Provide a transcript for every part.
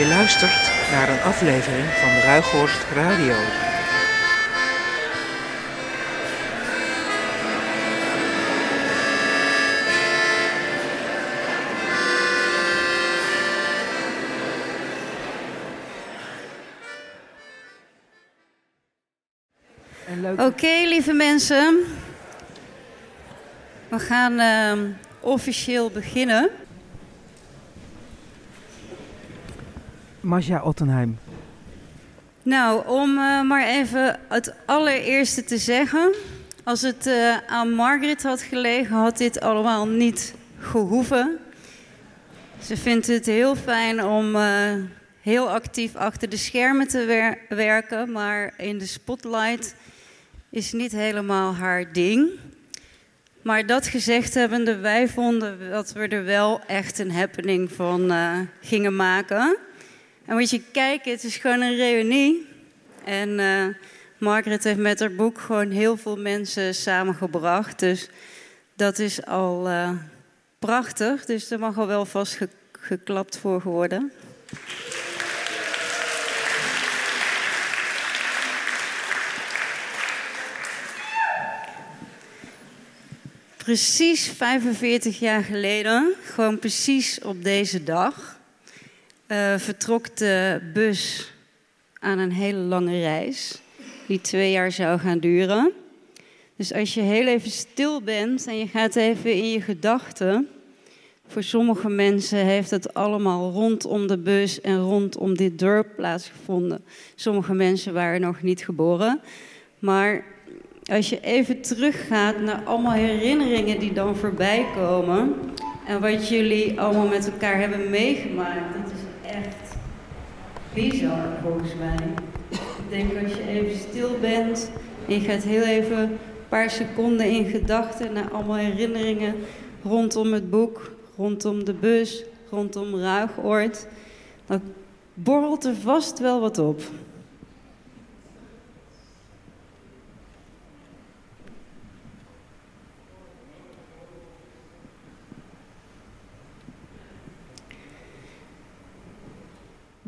Je luistert naar een aflevering van Ruighorst Radio. Oké, lieve mensen. We gaan uh, officieel beginnen. Masja Ottenheim. Nou, om uh, maar even het allereerste te zeggen. Als het uh, aan Margaret had gelegen, had dit allemaal niet gehoeven. Ze vindt het heel fijn om uh, heel actief achter de schermen te wer werken, maar in de spotlight is niet helemaal haar ding. Maar dat gezegd hebbende, wij vonden dat we er wel echt een happening van gingen maken. En moet je kijken, het is gewoon een reunie. En uh, Margaret heeft met haar boek gewoon heel veel mensen samengebracht. Dus dat is al uh, prachtig. Dus er mag al wel vast ge geklapt voor worden. Precies 45 jaar geleden, gewoon precies op deze dag, uh, vertrok de bus aan een hele lange reis, die twee jaar zou gaan duren. Dus als je heel even stil bent en je gaat even in je gedachten. Voor sommige mensen heeft het allemaal rondom de bus en rondom dit dorp plaatsgevonden. Sommige mensen waren nog niet geboren. Maar als je even teruggaat naar allemaal herinneringen die dan voorbij komen. En wat jullie allemaal met elkaar hebben meegemaakt. Bizar volgens mij. Ik denk als je even stil bent en je gaat heel even een paar seconden in gedachten naar allemaal herinneringen rondom het boek, rondom de bus, rondom Ruigoord. Dan borrelt er vast wel wat op.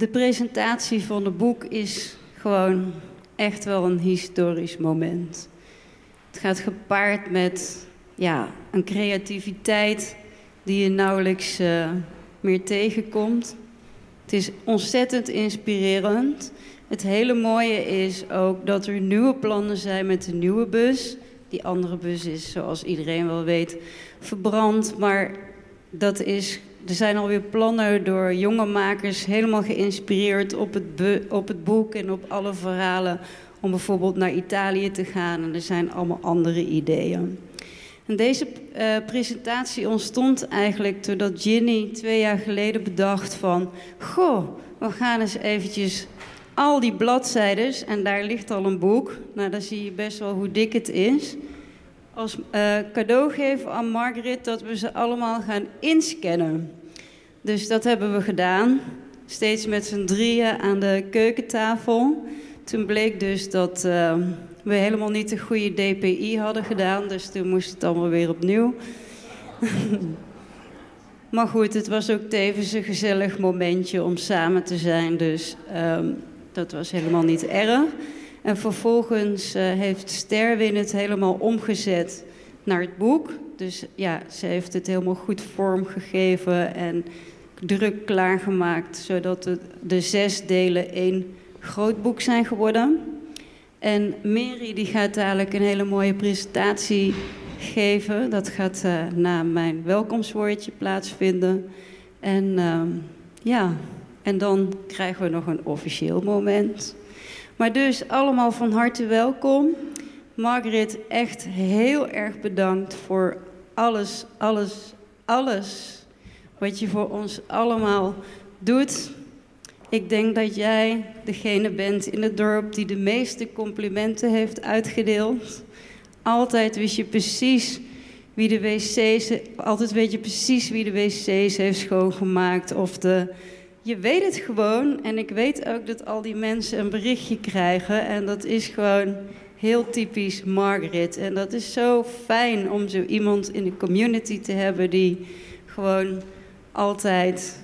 De presentatie van het boek is gewoon echt wel een historisch moment. Het gaat gepaard met ja, een creativiteit die je nauwelijks uh, meer tegenkomt. Het is ontzettend inspirerend. Het hele mooie is ook dat er nieuwe plannen zijn met de nieuwe bus. Die andere bus is, zoals iedereen wel weet, verbrand. Maar dat is er zijn alweer plannen door jonge makers helemaal geïnspireerd op het, op het boek en op alle verhalen om bijvoorbeeld naar Italië te gaan. En er zijn allemaal andere ideeën. En deze uh, presentatie ontstond eigenlijk doordat Ginny twee jaar geleden bedacht van... Goh, we gaan eens eventjes al die bladzijden, en daar ligt al een boek. Nou, dan zie je best wel hoe dik het is als uh, cadeau geven aan Margaret dat we ze allemaal gaan inscannen. Dus dat hebben we gedaan. Steeds met z'n drieën aan de keukentafel. Toen bleek dus dat uh, we helemaal niet de goede DPI hadden gedaan. Dus toen moest het allemaal weer opnieuw. maar goed, het was ook tevens een gezellig momentje om samen te zijn. Dus um, dat was helemaal niet erg. En vervolgens uh, heeft Sterwin het helemaal omgezet naar het boek. Dus ja, ze heeft het helemaal goed vormgegeven en druk klaargemaakt, zodat de zes delen één groot boek zijn geworden. En Mary die gaat dadelijk een hele mooie presentatie geven. Dat gaat uh, na mijn welkomstwoordje plaatsvinden. En uh, ja, en dan krijgen we nog een officieel moment. Maar dus allemaal van harte welkom. Margaret, echt heel erg bedankt voor alles, alles, alles wat je voor ons allemaal doet. Ik denk dat jij degene bent in het dorp die de meeste complimenten heeft uitgedeeld. Altijd wist je precies wie de wc's, altijd weet je precies wie de wc's heeft schoongemaakt of de je weet het gewoon. En ik weet ook dat al die mensen een berichtje krijgen. En dat is gewoon heel typisch Margaret. En dat is zo fijn om zo iemand in de community te hebben die gewoon altijd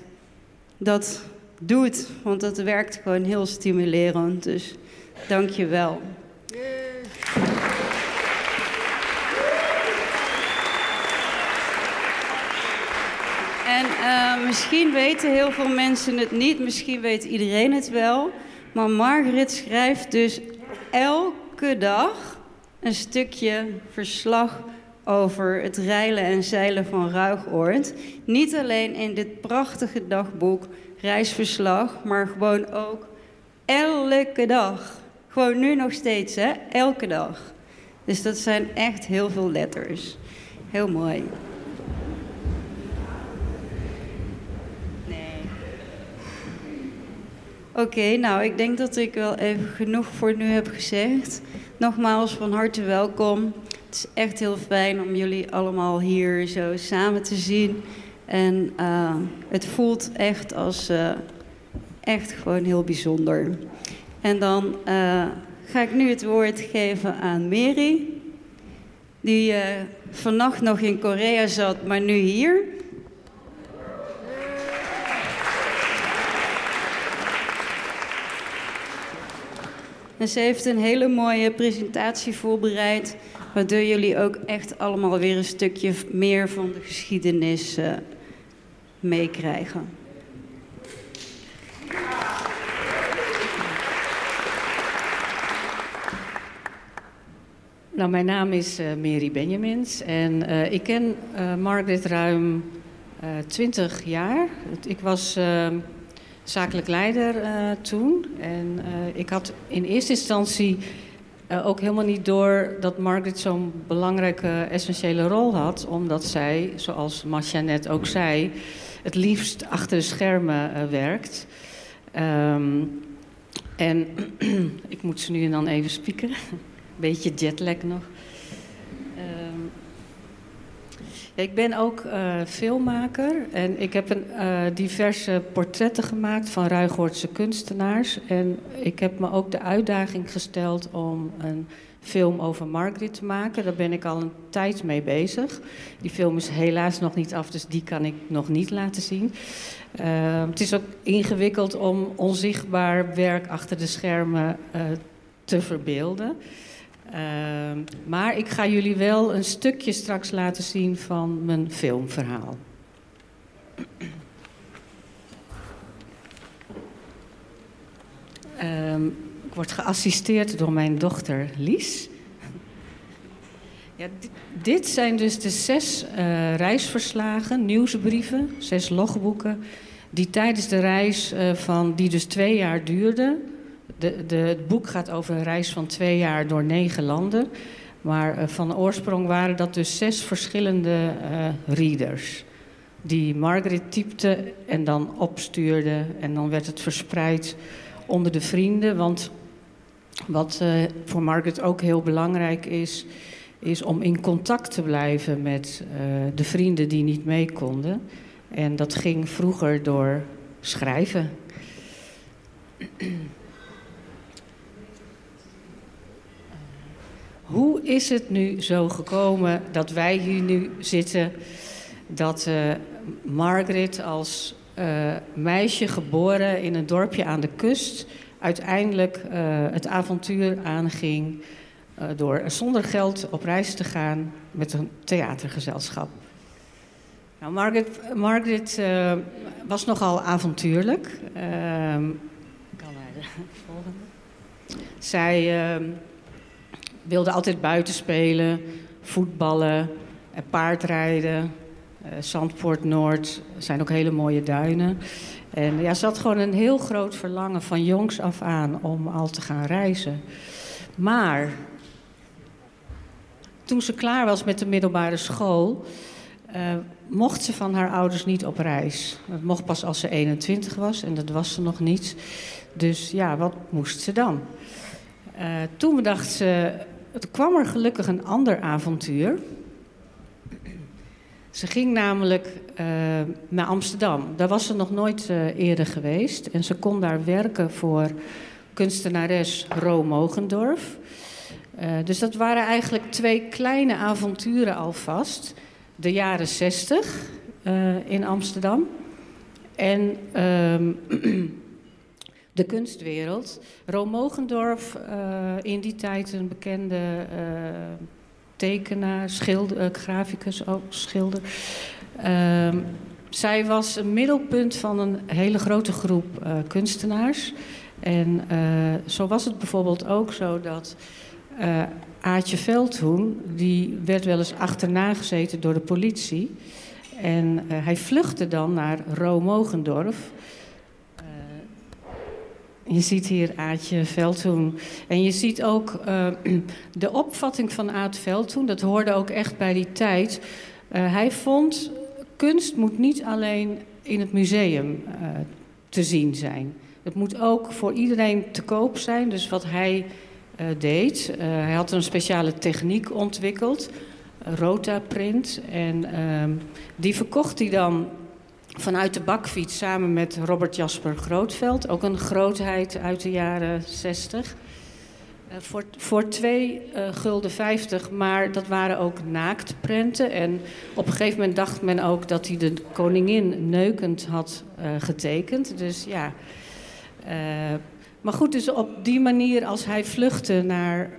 dat doe het, want dat werkt gewoon heel stimulerend. Dus dank je wel. En uh, misschien weten heel veel mensen het niet, misschien weet iedereen het wel. Maar Margaret schrijft dus elke dag een stukje verslag over het reilen en zeilen van Ruigoord. Niet alleen in dit prachtige dagboek reisverslag, maar gewoon ook elke dag. Gewoon nu nog steeds, hè? Elke dag. Dus dat zijn echt heel veel letters. Heel mooi. Oké, nou, ik denk dat ik wel even genoeg voor nu heb gezegd. Nogmaals van harte welkom. Het is echt heel fijn om jullie allemaal hier zo samen te zien. En uh, het voelt echt als uh, echt gewoon heel bijzonder. En dan uh, ga ik nu het woord geven aan Mary. Die vannacht nog in Korea zat, maar nu hier. En ze heeft een hele mooie presentatie voorbereid, waardoor jullie ook echt allemaal weer een stukje meer van de geschiedenis uh, meekrijgen. Nou, mijn naam is uh, Mary Benjamins en uh, ik ken Margaret ruim twintig jaar. Ik was ehm, zakelijk leider uh, toen. En uh, ik had in eerste instantie uh, ook helemaal niet door dat Margaret zo'n belangrijke, essentiële rol had. Omdat zij, zoals Masha net ook zei, het liefst achter de schermen werkt. Um, en ik moet ze nu en dan even spieken. Beetje jetlag nog. Um, ik ben ook uh, filmmaker en ik heb een, uh, diverse portretten gemaakt van Ruigoortse kunstenaars. En ik heb me ook de uitdaging gesteld om een film over Margaret te maken. Daar ben ik al een tijd mee bezig. Die film is helaas nog niet af, dus die kan ik nog niet laten zien. Uh, het is ook ingewikkeld om onzichtbaar werk achter de schermen te verbeelden. Uh, maar ik ga jullie wel een stukje straks laten zien van mijn filmverhaal. Uh, ik word geassisteerd door mijn dochter Lies. Ja, dit, zijn dus de zes uh, reisverslagen, nieuwsbrieven, zes logboeken... die tijdens de reis uh, van, die dus twee jaar duurde de, het boek gaat over een reis van twee jaar door negen landen. Maar uh, van oorsprong waren dat dus zes verschillende uh, readers. Die Margaret typte en dan opstuurde. En dan werd het verspreid onder de vrienden. Want wat uh, voor Margaret ook heel belangrijk is, is om in contact te blijven met de vrienden die niet mee konden. En dat ging vroeger door schrijven. Hoe is het nu zo gekomen dat wij hier nu zitten? Dat uh, Margaret als uh, meisje geboren in een dorpje aan de kust uiteindelijk uh, het avontuur aanging door zonder geld op reis te gaan met een theatergezelschap. Nou, Margaret, Margaret was nogal avontuurlijk. Ehm, kan wij de volgende? Zij ehm, wilde altijd buiten spelen, voetballen, en paardrijden. Uh, Zandpoort Noord zijn ook hele mooie duinen. En ja, had gewoon een heel groot verlangen van jongs af aan om al te gaan reizen. Maar toen ze klaar was met de middelbare school, uh, mocht ze van haar ouders niet op reis. Dat mocht pas als ze 21 was en dat was ze nog niet. Dus ja, wat moest ze dan? Toen bedacht ze, het kwam er gelukkig een ander avontuur. Ze ging namelijk uh, naar Amsterdam. Daar was ze nog nooit uh, eerder geweest. En ze kon daar werken voor kunstenares Ro Mogendorf. Uh, dus dat waren eigenlijk twee kleine avonturen alvast. De jaren zestig in Amsterdam. En ehm, de kunstwereld. Room Mogendorf, in die tijd een bekende tekenaar, schilder, graficus ook, schilder. Ehm, zij was een middelpunt van een hele grote groep kunstenaars. En zo was het bijvoorbeeld ook zo dat Aatje Veldhoen, die werd wel eens achterna gezeten door de politie. En hij vluchtte dan naar Roomogendorf. Je ziet hier Aatje Veldhoen. En je ziet ook de opvatting van Aat Veldhoen, dat hoorde ook echt bij die tijd. hij vond, kunst moet niet alleen in het museum te zien zijn. Het moet ook voor iedereen te koop zijn. Dus wat hij deed. Hij had een speciale techniek ontwikkeld, rotaprint. En uh, die verkocht hij dan vanuit de bakfiets samen met Robert Jasper Grootveld. Ook een grootheid uit de jaren 60. Uh, voor, voor twee gulden 50, maar dat waren ook naaktprenten. En op een gegeven moment dacht men ook dat hij de koningin neukend had getekend. Dus ja, maar goed, dus op die manier, als hij vluchtte naar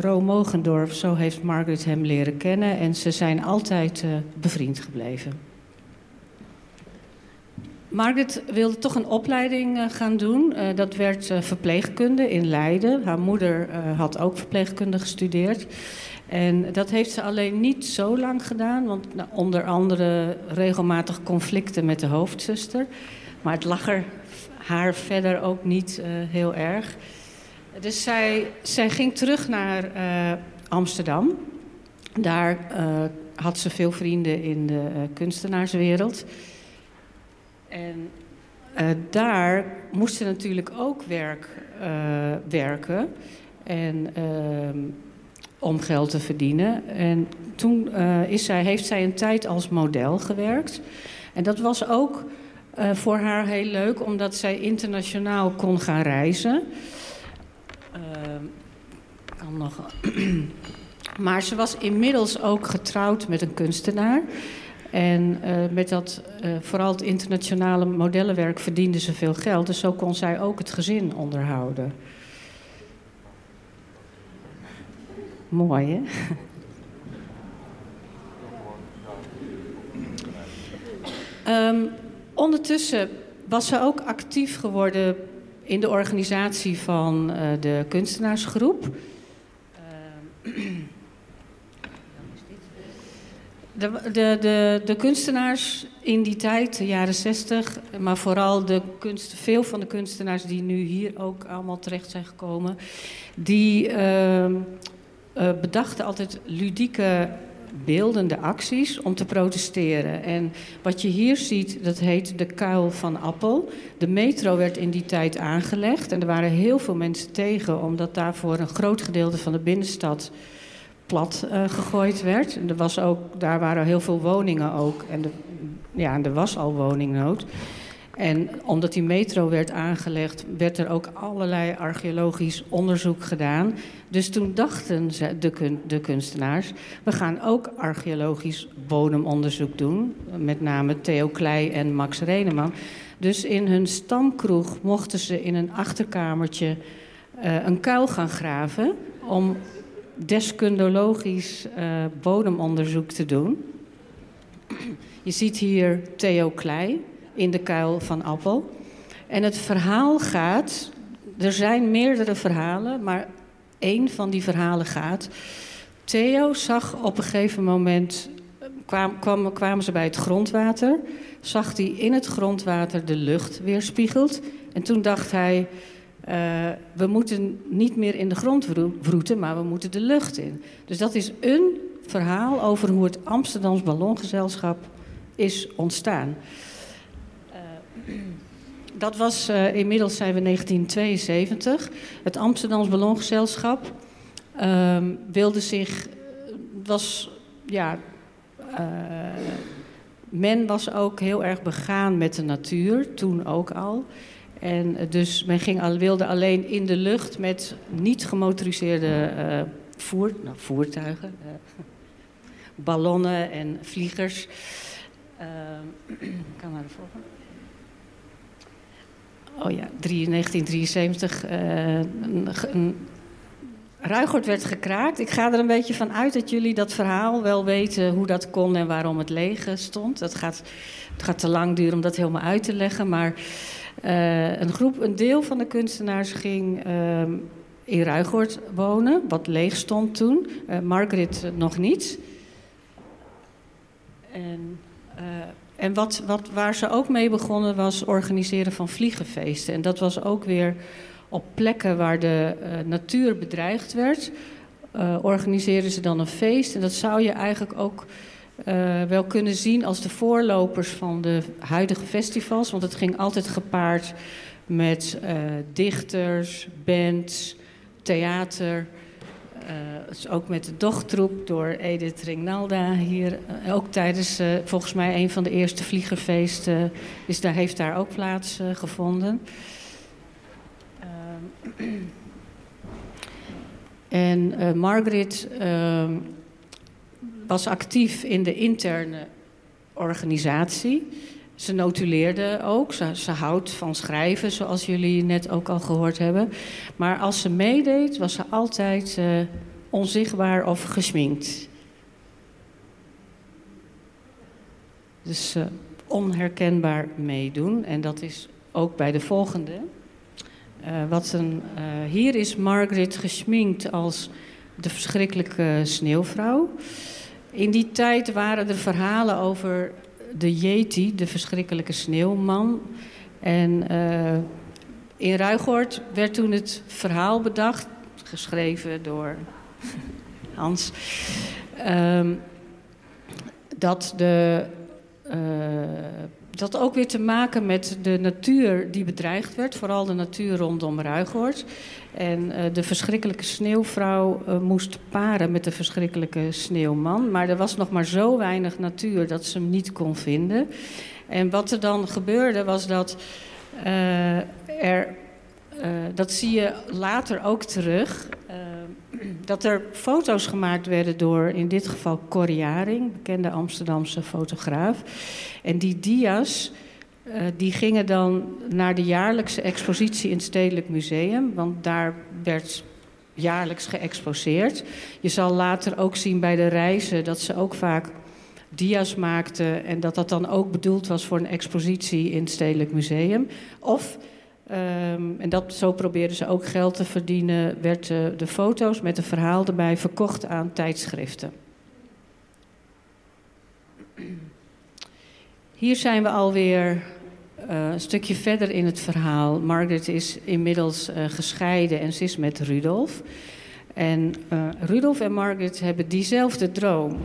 Roomogendorf, zo heeft Margaret hem leren kennen en ze zijn altijd bevriend gebleven. Margaret wilde toch een opleiding uh, gaan doen. dat werd verpleegkunde in Leiden. Haar moeder had ook verpleegkunde gestudeerd. En dat heeft ze alleen niet zo lang gedaan, want nou, onder andere regelmatig conflicten met de hoofdzuster. Maar het lag er haar verder ook niet heel erg. Dus zij, zij ging terug naar Amsterdam. Daar had ze veel vrienden in de kunstenaarswereld. En daar moest ze natuurlijk ook werk, werken. En, ehm, om geld te verdienen. En toen is zij, heeft zij een tijd als model gewerkt. En dat was ook voor haar heel leuk, omdat zij internationaal kon gaan reizen. Uh, kan nog. maar ze was inmiddels ook getrouwd met een kunstenaar. En uh, met dat, vooral het internationale modellenwerk, verdiende ze veel geld. Dus zo kon zij ook het gezin onderhouden. Mooi, hè? um, Ondertussen was ze ook actief geworden in de organisatie van uh, de kunstenaarsgroep. Uh, de, de, de, kunstenaars in die tijd, de jaren zestig, maar vooral de kunst, veel van de kunstenaars die nu hier ook allemaal terecht zijn gekomen, die uh, bedachten altijd ludieke beeldende acties om te protesteren. En wat je hier ziet, dat heet de kuil van Appel. De metro werd in die tijd aangelegd en er waren heel veel mensen tegen, omdat daarvoor een groot gedeelte van de binnenstad plat uh, gegooid werd. Er was ook, daar waren heel veel woningen ook. En de, ja, er was al woningnood. En omdat die metro werd aangelegd, werd er ook allerlei archeologisch onderzoek gedaan. Dus toen dachten ze, de, de kunstenaars, we gaan ook archeologisch bodemonderzoek doen. Met name Theo Klei en Max Reneman. Dus in hun stamkroeg mochten ze in een achterkamertje uh, een kuil gaan graven om deskundologisch uh, bodemonderzoek te doen. Je ziet hier Theo Klei in de kuil van Appel. En het verhaal gaat, er zijn meerdere verhalen, maar één van die verhalen gaat. Theo zag op een gegeven moment, kwam, kwamen ze bij het grondwater, zag hij in het grondwater de lucht weerspiegeld. En toen dacht hij, uh, we moeten niet meer in de grond wroeten, maar we moeten de lucht in. Dus dat is een verhaal over hoe het Amsterdams Ballongezelschap is ontstaan dat was, uh, inmiddels zijn we 1972. Het Amsterdams Ballongezelschap uh, wilde zich, was, ja, men was ook heel erg begaan met de natuur, toen ook al. En dus men ging al, wilde alleen in de lucht met niet gemotoriseerde uh, voer, nou, voertuigen, ballonnen en vliegers. Ehm, kan naar de volgende. oh ja, 1973 een, een Ruigort werd gekraakt. Ik ga er een beetje van uit dat jullie dat verhaal wel weten hoe dat kon en waarom het leeg stond. Dat gaat, het gaat te lang duren om dat helemaal uit te leggen. Maar uh, een groep, een deel van de kunstenaars ging uh, in Ruigort wonen, wat leeg stond toen. Uh, Margaret nog niet. En, en wat, wat, waar ze ook mee begonnen was organiseren van vliegenfeesten. En dat was ook weer op plekken waar de natuur bedreigd werd, organiseren ze dan een feest. En dat zou je eigenlijk ook uh, wel kunnen zien als de voorlopers van de huidige festivals. Want het ging altijd gepaard met dichters, bands, theater. dus ook met de dochtroep door Edith Ringnalda hier. ook tijdens volgens mij een van de eerste vliegerfeesten is daar, heeft daar ook plaats gevonden. En uh, Margaret uh, was actief in de interne organisatie. Ze notuleerde ook. Ze, houdt van schrijven, zoals jullie net ook al gehoord hebben. Maar als ze meedeed, was ze altijd uh, onzichtbaar of gesminkt. Dus uh, onherkenbaar meedoen. En dat is ook bij de volgende. Uh, wat een, hier is Margaret gesminkt als de verschrikkelijke sneeuwvrouw. In die tijd waren er verhalen over de Yeti, de verschrikkelijke sneeuwman. En uh, in Ruigoord werd toen het verhaal bedacht, geschreven door Hans, um, dat de dat ook weer te maken met de natuur die bedreigd werd, vooral de natuur rondom Ruigoord. En uh, de verschrikkelijke sneeuwvrouw uh, moest paren met de verschrikkelijke sneeuwman. Maar er was nog maar zo weinig natuur dat ze hem niet kon vinden. En wat er dan gebeurde was dat uh, er. dat zie je later ook terug dat er foto's gemaakt werden door in dit geval Corrie Jaring, bekende Amsterdamse fotograaf. En die dia's uh, die gingen dan naar de jaarlijkse expositie in het Stedelijk Museum, want daar werd jaarlijks geëxposeerd. Je zal later ook zien bij de reizen dat ze ook vaak dia's maakten en dat dat dan ook bedoeld was voor een expositie in het Stedelijk Museum. Of Um, en dat, zo probeerden ze ook geld te verdienen. Werd de, de foto's met een verhaal erbij verkocht aan tijdschriften. Hier zijn we alweer uh, een stukje verder in het verhaal. Margaret is inmiddels uh, gescheiden en ze is met Rudolf. En Rudolf en Margaret hebben diezelfde droom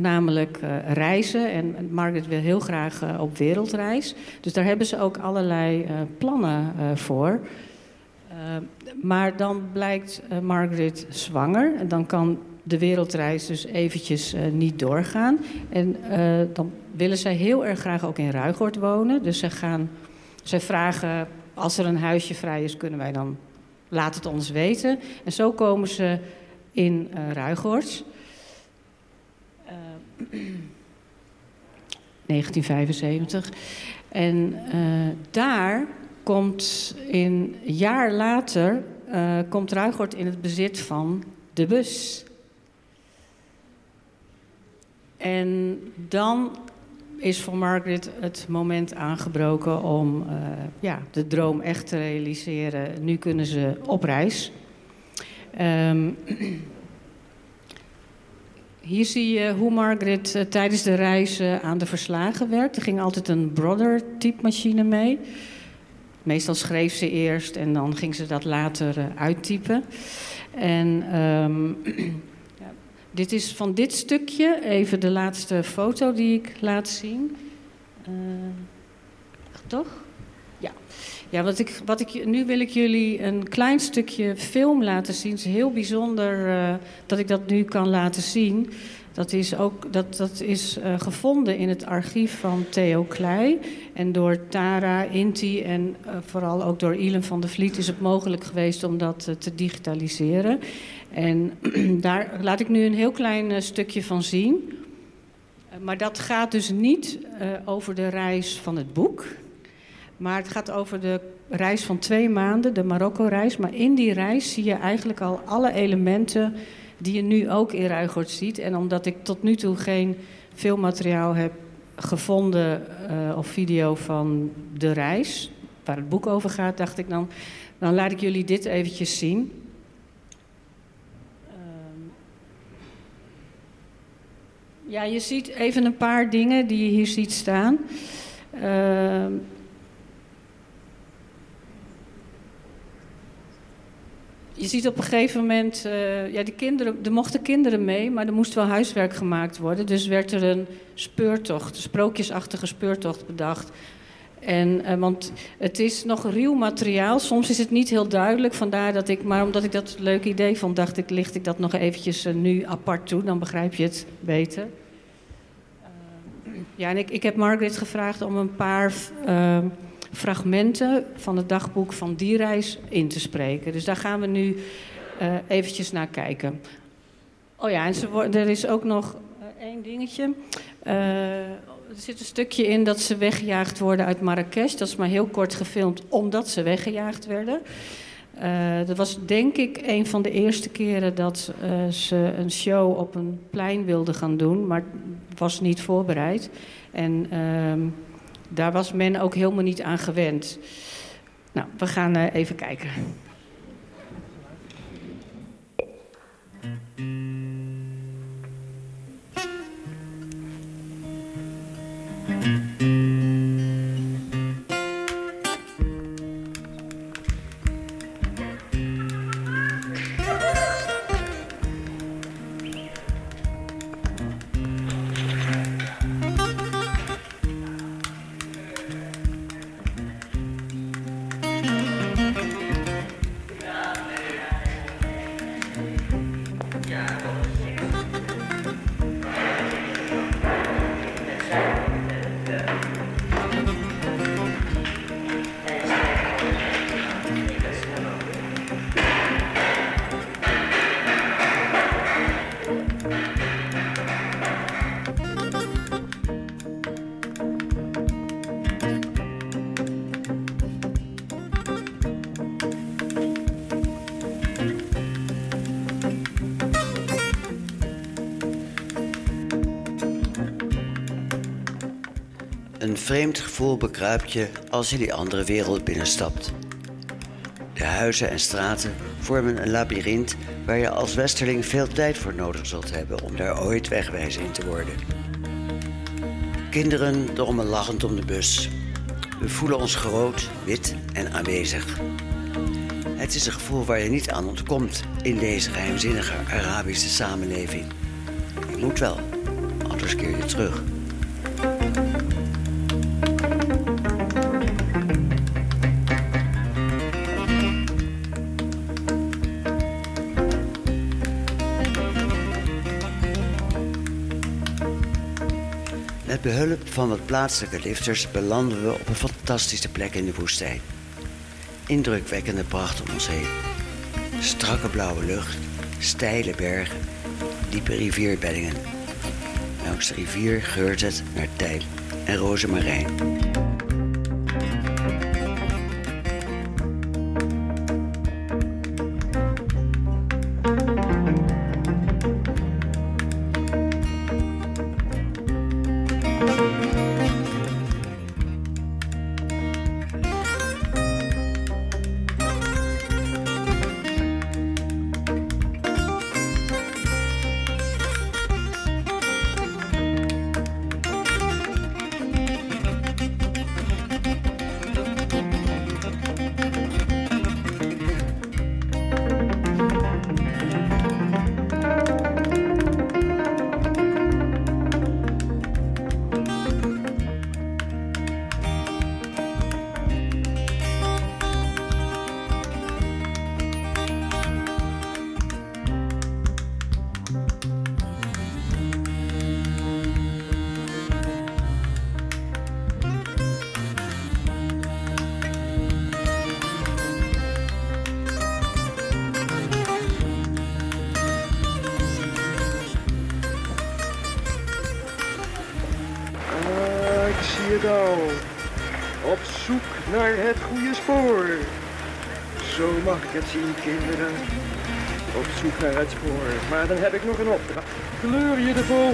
namelijk uh, reizen. En Margaret wil heel graag uh, op wereldreis. Dus daar hebben ze ook allerlei uh, plannen voor. maar dan blijkt Margaret zwanger. En dan kan de wereldreis dus eventjes niet doorgaan. En dan willen zij heel erg graag ook in Ruigoord wonen. Dus ze gaan, zij vragen, als er een huisje vrij is, kunnen wij dan... Laat het ons weten. En zo komen ze in uh. 1975. En uh, daar komt een jaar later uh, komt Ruigoort in het bezit van de bus. En dan is voor Margaret het moment aangebroken om uh, ja, de droom echt te realiseren. Nu kunnen ze op reis. Um, Hier zie je hoe Margaret uh, tijdens de reis uh, aan de verslagen werkt. Er ging altijd een Brother-typemachine mee. Meestal schreef ze eerst en dan ging ze dat later uh, uittypen. En um, ja, dit is van dit stukje even de laatste foto die ik laat zien. toch? Ja. Wat ik, wat ik, nu wil ik jullie een klein stukje film laten zien. Het is heel bijzonder uh, dat ik dat nu kan laten zien. Dat is, ook, dat, dat is uh, gevonden in het archief van Theo Klei. En door Tara, Inti en uh, vooral ook door Ilen van der Vliet is het mogelijk geweest om dat te digitaliseren. En daar laat ik nu een heel klein stukje van zien. maar dat gaat dus niet over de reis van het boek. Maar het gaat over de reis van twee maanden, de Marokko-reis. Maar in die reis zie je eigenlijk al alle elementen die je nu ook in Ruigoord ziet. En omdat ik tot nu toe geen filmmateriaal heb gevonden uh, of video van de reis, waar het boek over gaat, dacht ik dan, dan laat ik jullie dit eventjes zien. Ja, je ziet even een paar dingen die je hier ziet staan. Uh, je ziet op een gegeven moment, uh, ja, die kinderen, er mochten kinderen mee, maar er moest wel huiswerk gemaakt worden. Dus werd er een speurtocht, een sprookjesachtige speurtocht bedacht. En, uh, want het is nog ruw materiaal, soms is het niet heel duidelijk. Vandaar dat ik, maar omdat ik dat een leuk idee vond, dacht ik, licht ik dat nog eventjes uh, nu apart toe. Dan begrijp je het beter. ja, en ik, ik heb Margaret gevraagd om een paar fragmenten van het dagboek van die reis in te spreken. Dus daar gaan we nu uh, eventjes naar kijken. Oh ja, en er is ook nog uh, één dingetje. Uh, er zit een stukje in dat ze weggejaagd worden uit Marrakesh. Dat is maar heel kort gefilmd omdat ze weggejaagd werden. Dat was denk ik een van de eerste keren dat ze een show op een plein wilden gaan doen, maar was niet voorbereid. En uh, daar was men ook helemaal niet aan gewend. Nou, we gaan uh, even kijken. Vreemd gevoel bekruipt je als je die andere wereld binnenstapt. De huizen en straten vormen een labyrint waar je als westerling veel tijd voor nodig zult hebben om daar ooit wegwijs in te worden. Kinderen drommen lachend om de bus. We voelen ons groot, wit en aanwezig. Het is een gevoel waar je niet aan ontkomt in deze geheimzinnige Arabische samenleving. Je moet wel, anders keer je terug. Van wat plaatselijke lifters belanden we op een fantastische plek in de woestijn. Indrukwekkende pracht om ons heen. Strakke blauwe lucht, steile bergen, diepe rivierbeddingen. Langs de rivier geurt het naar tijl en rozemarijn.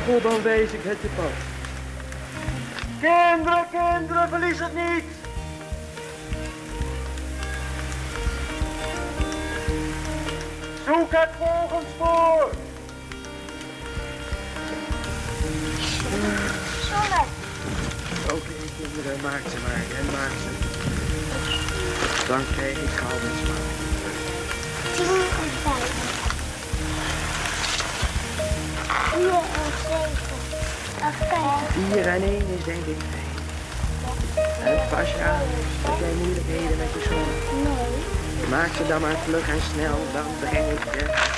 Dan wijs ik het je pad. Kinderen, kinderen, verlies het niet! Zoek het volgende spoor! Vier en één is denk ik vijf. En pas je aan, heb jij moeilijkheden met je? Nee. Maak ze dan maar vlug en snel, dan breng ik je.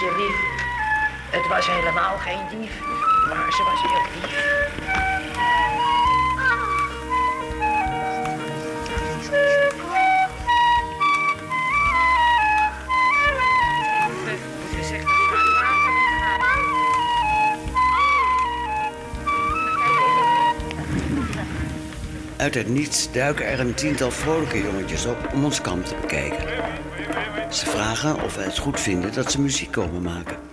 Het was helemaal geen dief, maar ze was heel lief. Uit het niets duiken er een tiental vrolijke jongetjes op om ons kamp te bekijken. Ze vragen of wij het goed vinden dat ze muziek komen maken.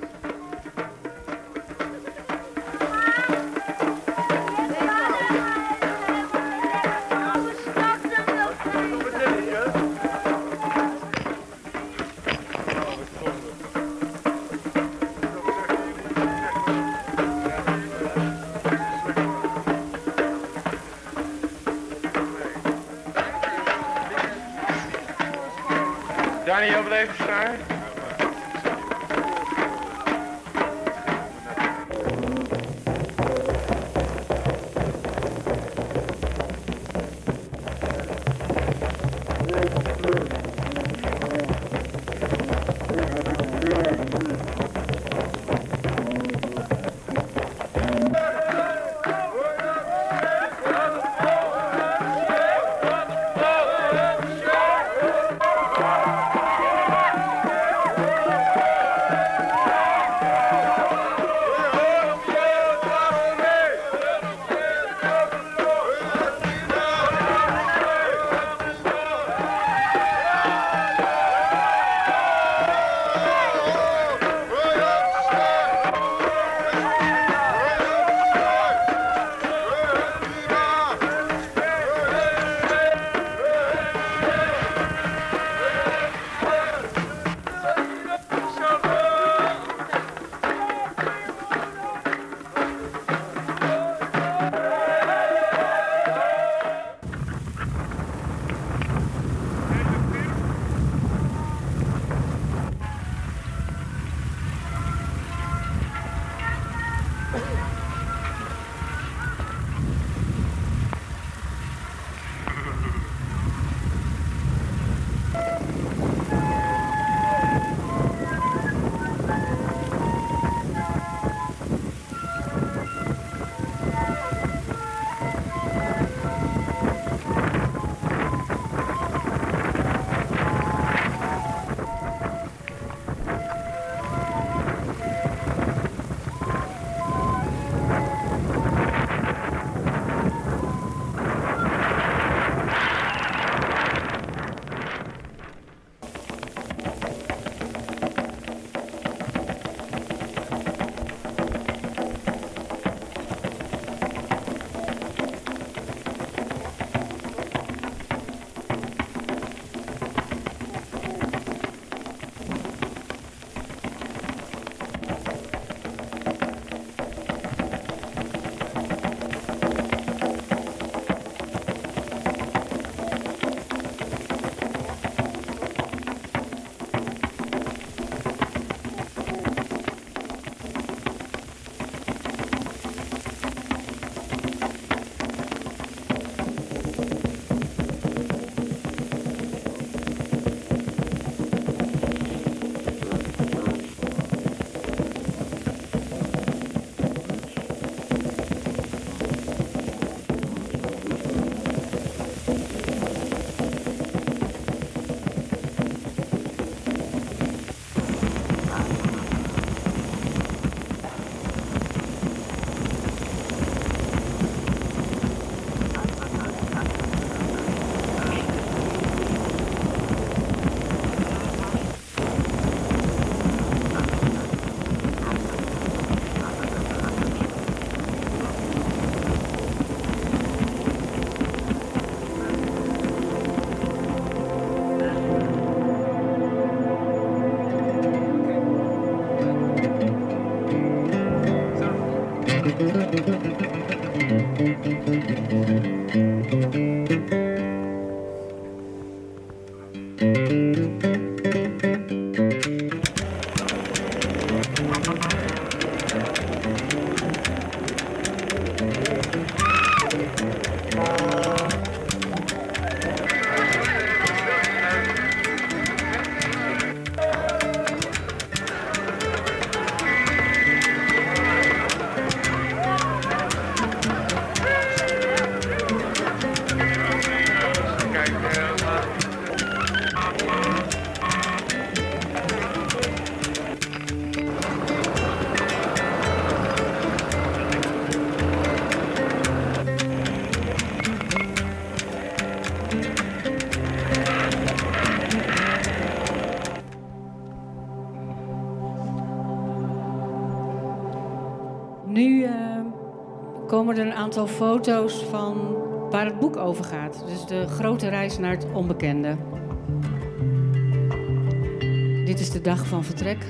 Er een aantal foto's van waar het boek over gaat. Dus de grote reis naar het onbekende. Dit is de dag van vertrek.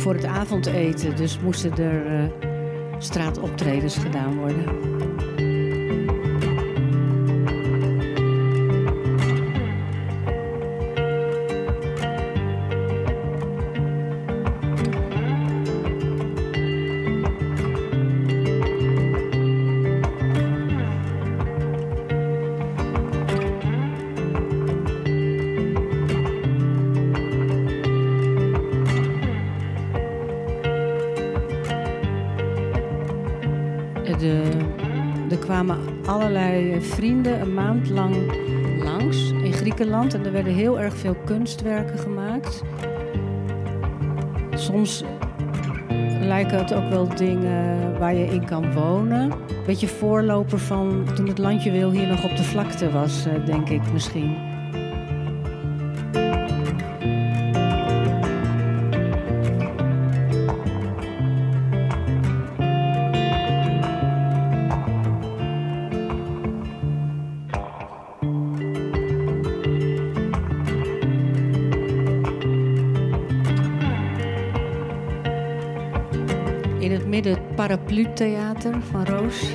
Voor het avondeten, dus moesten er eh, straatoptredens gedaan worden. Een maand lang langs in Griekenland en er werden heel erg veel kunstwerken gemaakt. Soms lijken het ook wel dingen waar je in kan wonen. Beetje voorloper van toen het landje wil hier nog op de vlakte was, eh, denk ik misschien. Paraplu-theater van Roos.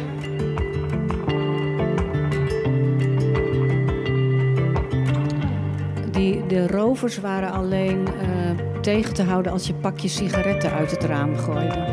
Die, de rovers waren alleen eh, tegen te houden als je pakjes sigaretten uit het raam gooide.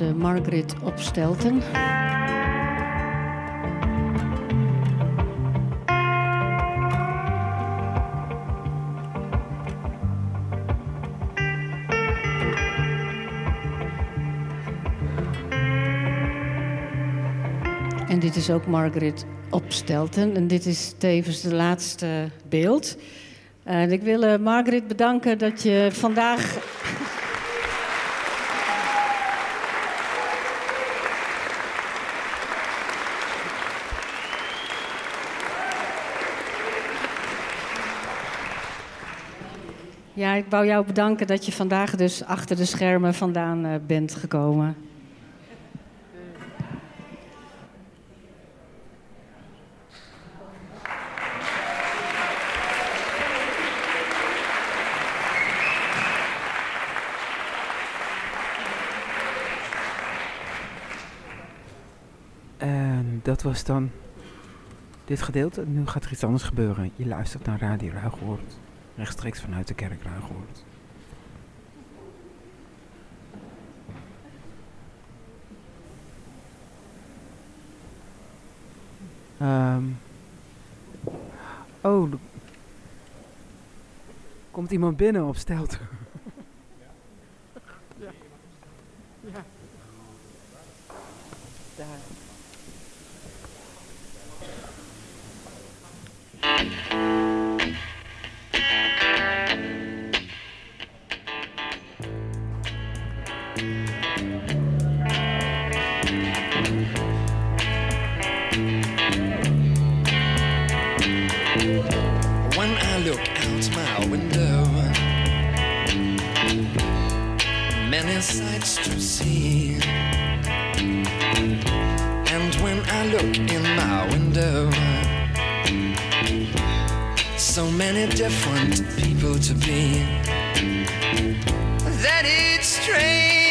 Eh, Margaret Opstelten. En dit is ook Margaret Opstelten. En dit is tevens de laatste beeld. En ik wil uh, Margaret bedanken dat je vandaag ik wou jou bedanken dat je vandaag dus achter de schermen vandaan eh, bent gekomen. En dat was dan dit gedeelte. Nu gaat er iets anders gebeuren. Je luistert naar Radio Ruigoord rechtstreeks vanuit de kerkraad gehoord. Um. Oh, komt iemand binnen op stelt. Ja. ja. many sights to see. And when I look in my window, so many different people to be that it's strange.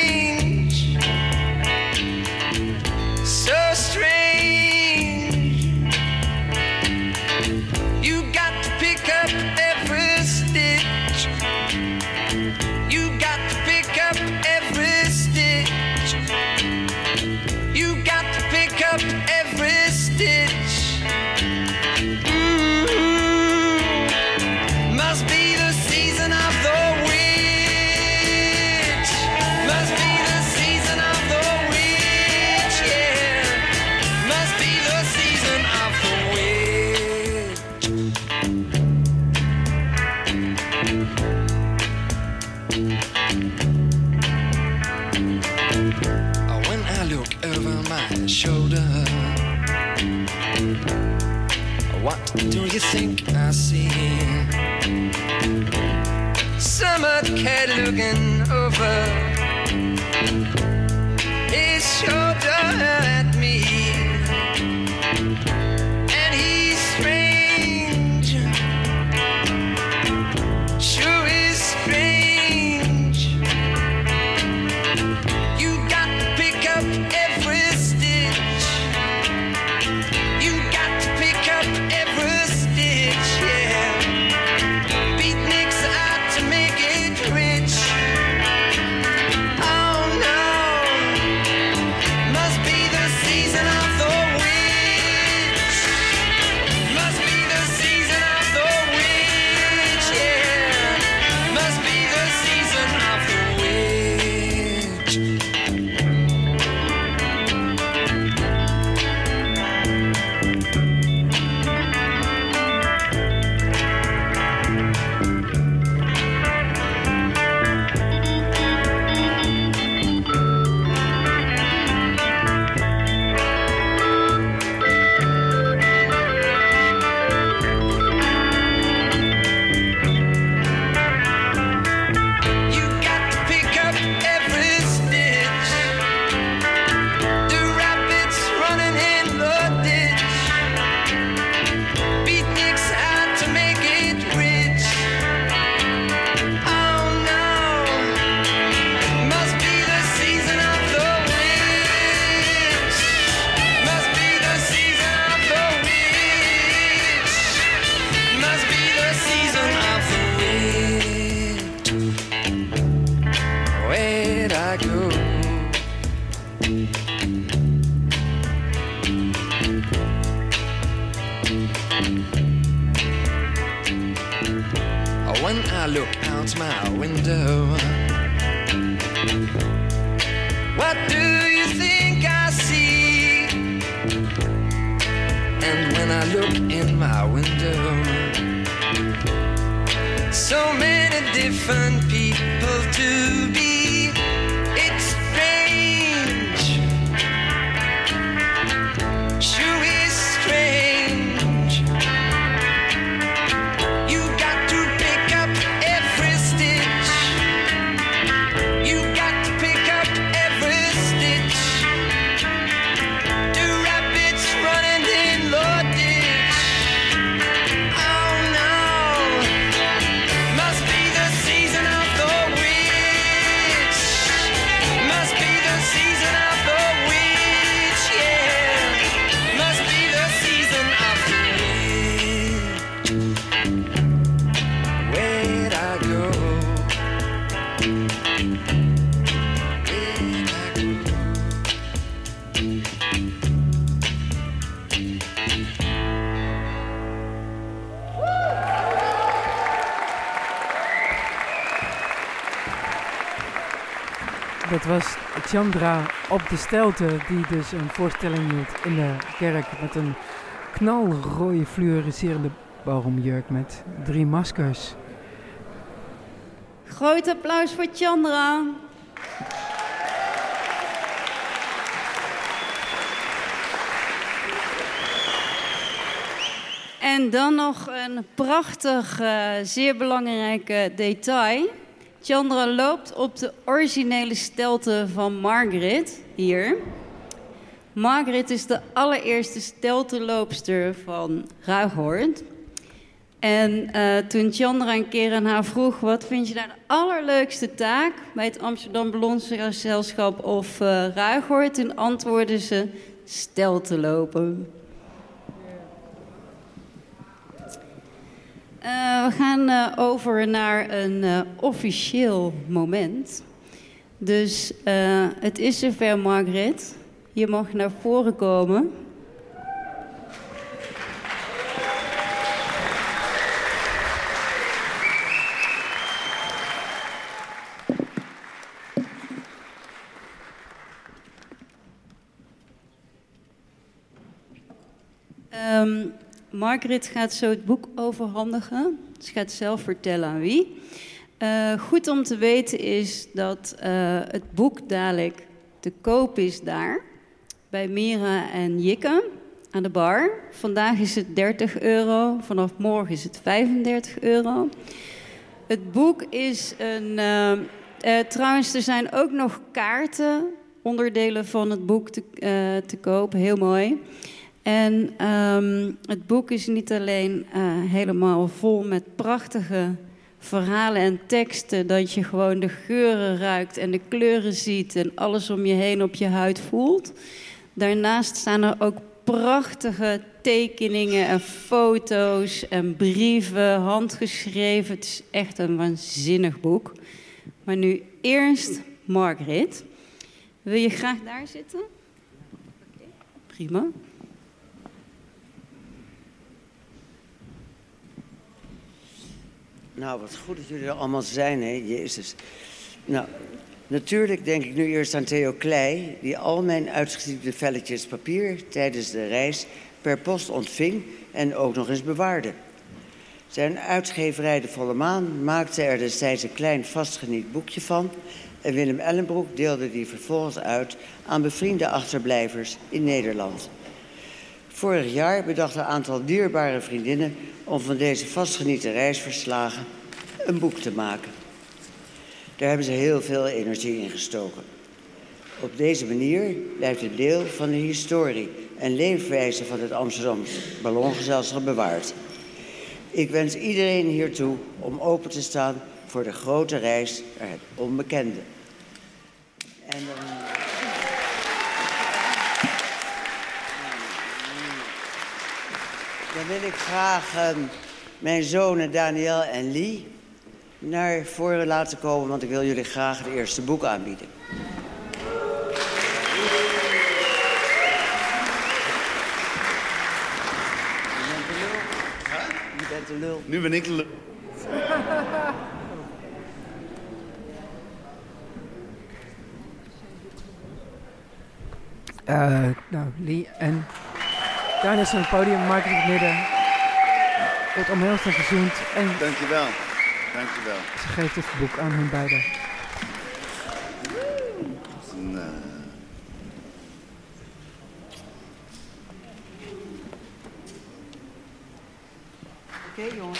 Chandra op de Stelte, die dus een voorstelling hield in de kerk met een knalrooie fluoriserende boomjurk met drie maskers. Groot applaus voor Chandra. En dan nog een prachtig, eh, zeer belangrijk detail. Chandra loopt op de originele stelte van Margaret hier. Margaret is de allereerste stelteloopster van Ruigoord. En eh, toen Chandra een keer aan haar vroeg... wat vind je nou de allerleukste taak bij het Amsterdam Ballongezelschap of uh, Ruigoord... toen antwoordde ze stel te lopen. We gaan eh, over naar een eh, officieel moment. Dus eh, het is zover, Margaret. Je mag naar voren komen. Ehm, Margaret gaat zo het boek overhandigen. Ze gaat zelf vertellen aan wie. Eh, goed om te weten is dat eh, het boek dadelijk te koop is daar. Bij Mira en Jikke aan de bar. Vandaag is het 30 euro. Vanaf morgen is het 35 euro. Het boek is een... eh, trouwens, er zijn ook nog kaarten, onderdelen van het boek te, te koop. Heel mooi. En ehm, het boek is niet alleen eh, helemaal vol met prachtige verhalen en teksten, dat je gewoon de geuren ruikt en de kleuren ziet en alles om je heen op je huid voelt. Daarnaast staan er ook prachtige tekeningen en foto's en brieven, handgeschreven. Het is echt een waanzinnig boek. Maar nu eerst Margaret. Wil je graag daar zitten? Prima. Nou, wat goed dat jullie er allemaal zijn, hè, Jezus. Nou, natuurlijk denk ik nu eerst aan Theo Klei... die al mijn uitgetypte velletjes papier tijdens de reis per post ontving... en ook nog eens bewaarde. Zijn uitgeverij De Volle Maan maakte er destijds een klein vastgeniet boekje van... en Willem Ellenbroek deelde die vervolgens uit aan bevriende achterblijvers in Nederland... Vorig jaar bedacht een aantal dierbare vriendinnen om van deze vastgenieten reisverslagen een boek te maken. Daar hebben ze heel veel energie in gestoken. Op deze manier blijft een deel van de historie en leefwijze van het Amsterdam Ballongezelschap bewaard. Ik wens iedereen hiertoe om open te staan voor de grote reis naar het onbekende. En dan... Dan wil ik graag ehm, mijn zonen Daniel en Lee naar voren laten komen, want ik wil jullie graag het eerste boek aanbieden. Je bent de lul. Nu ben ik de lul. Eh, nou, Lee en Daan is het podium, Mark in het midden. Wordt omhelst en gezoend. En Dankjewel. Dankjewel. ze geeft het boek aan hun beiden. Een, Oké, jongens.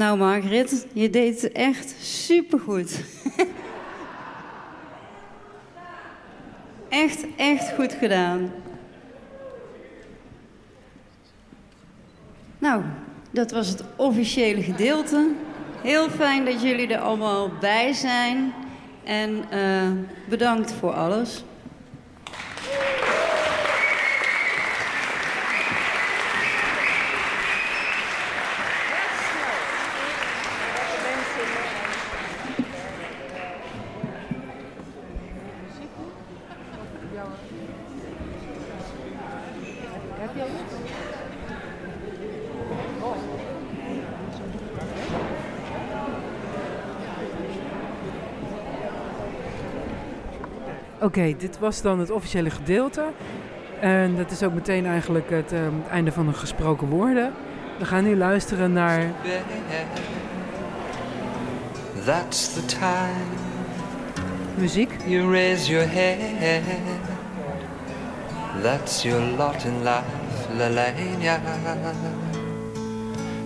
Nou, Margrit, je deed echt supergoed. echt, echt goed gedaan. Nou, dat was het officiële gedeelte. Heel fijn dat jullie er allemaal bij zijn. En eh, bedankt voor alles. Oké, dit was dan het officiële gedeelte. En dat is ook meteen eigenlijk het ehm, het einde van de gesproken woorden. We gaan nu luisteren naar That's the time muziek. you raise your head. That's your lot in life, Lalania.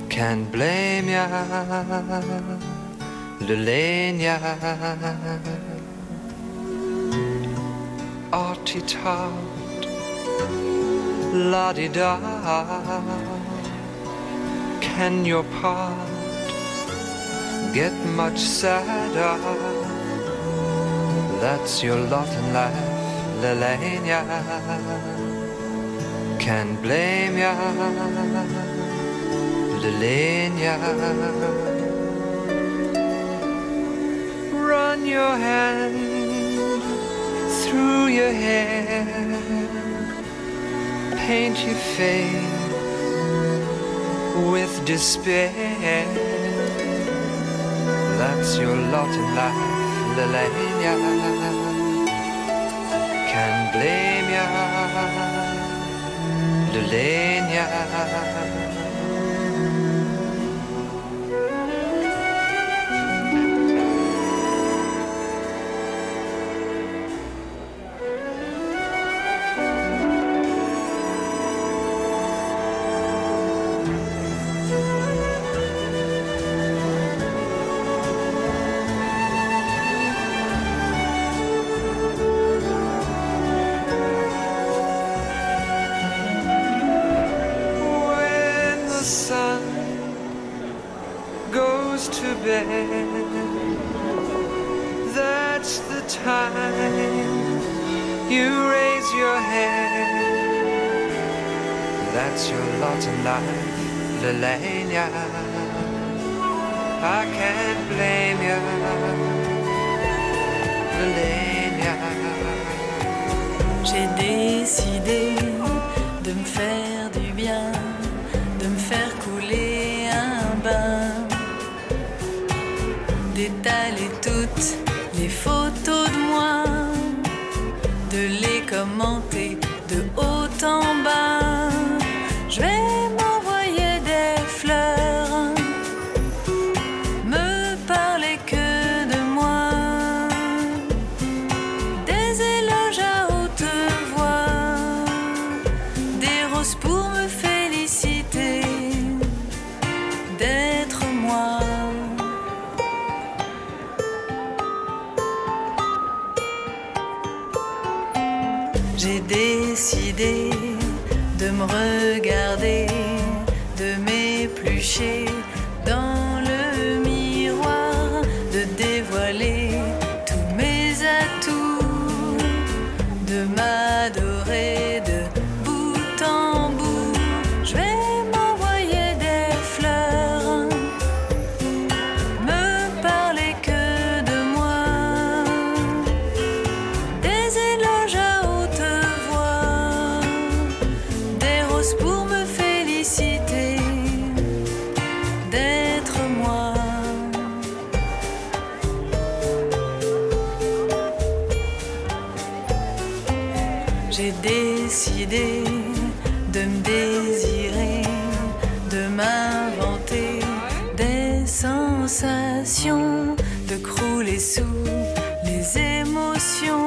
Can't blame ya, Lalania. Artie tart, la di da. Can your part get much sadder? That's your lot in life, Lelania. Can't blame ya, Lelania. Run your hand through your hair, paint your face with despair. That's your lot in life, Lelania. Can't blame ya, Lelania. J'ai décidé de me désirer, de m'inventer des sensations, de crouler sous les émotions,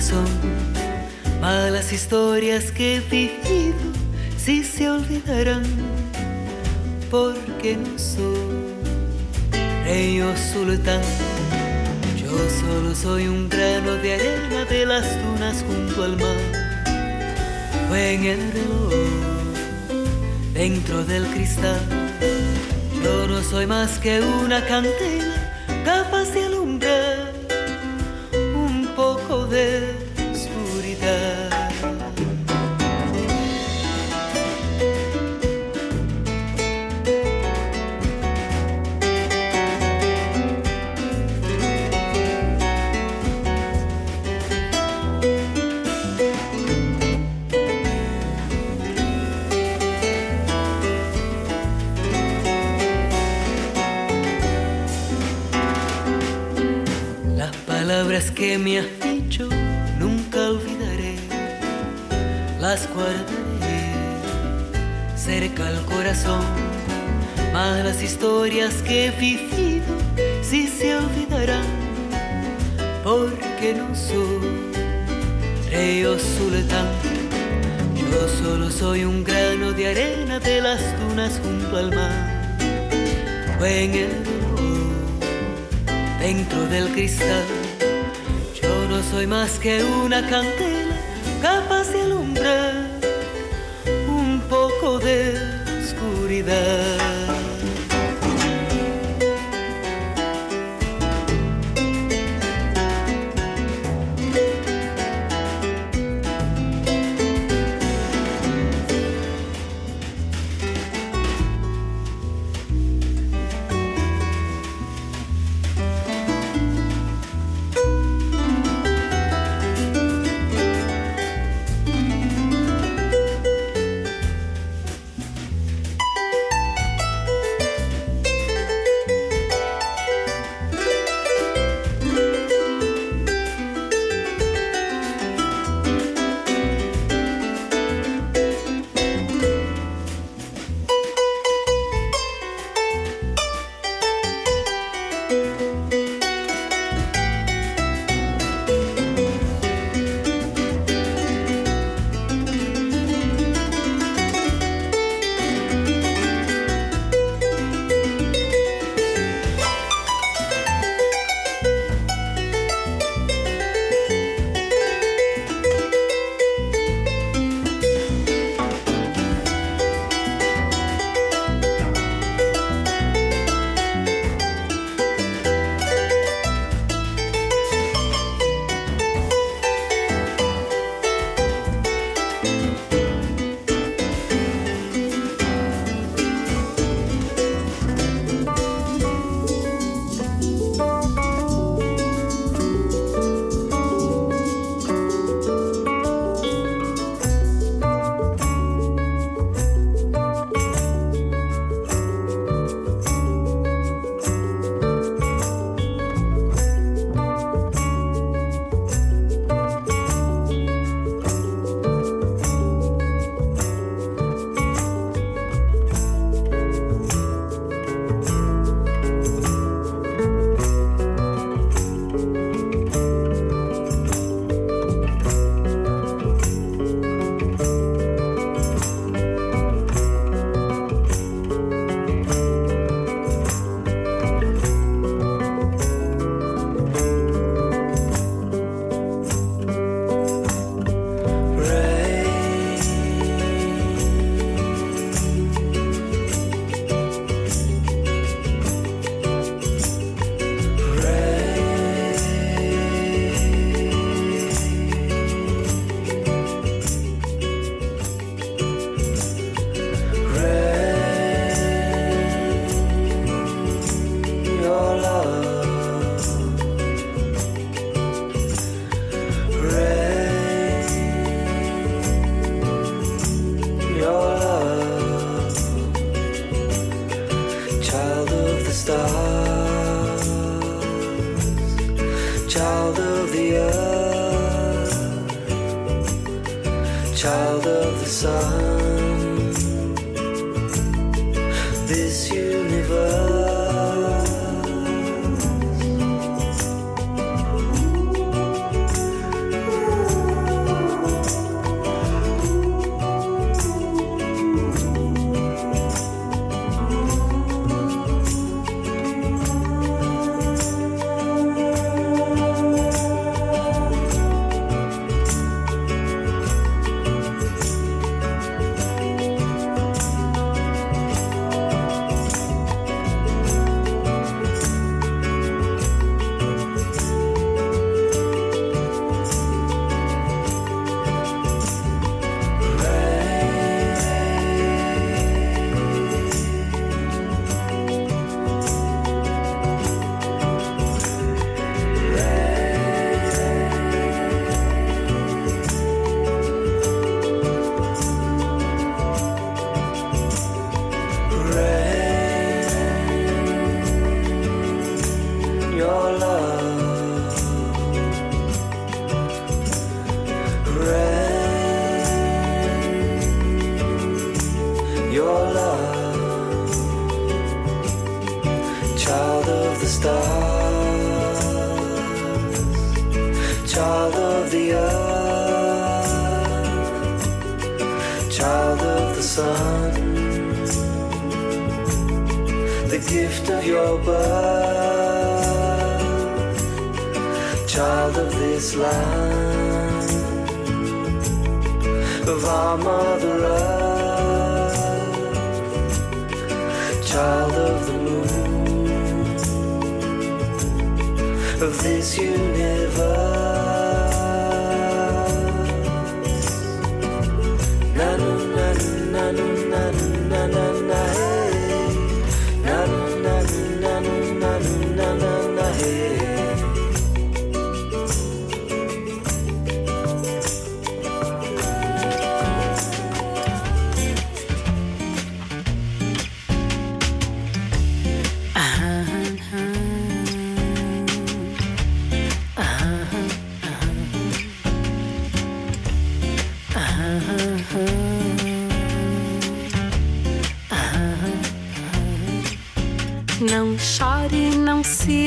corazón. Malas historias que he vivido, si se olvidarán, porque no soy rey o sultán. Yo solo soy un grano de arena de las dunas junto al mar. O en el reloj dentro del cristal. Yo no soy más que una candela historias que he vivido sí se olvidarán, porque no soy rey o sultán. Yo solo soy un grano de arena de las dunas junto al mar. O en dentro del cristal. Yo no soy más que una candela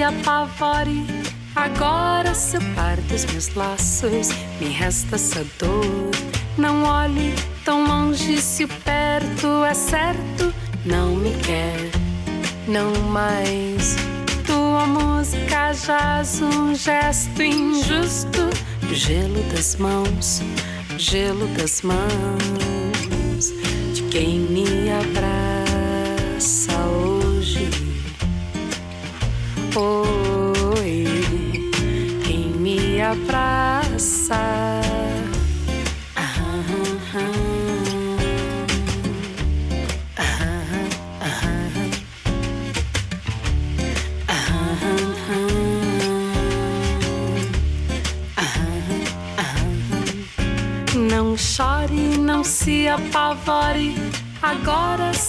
se apavore. Agora seu par dos meus laços me resta essa dor. Não olhe tão longe se perto é certo. Não me quer, não mais. Tua música jaz um gesto injusto. Gelo das mãos, gelo das mãos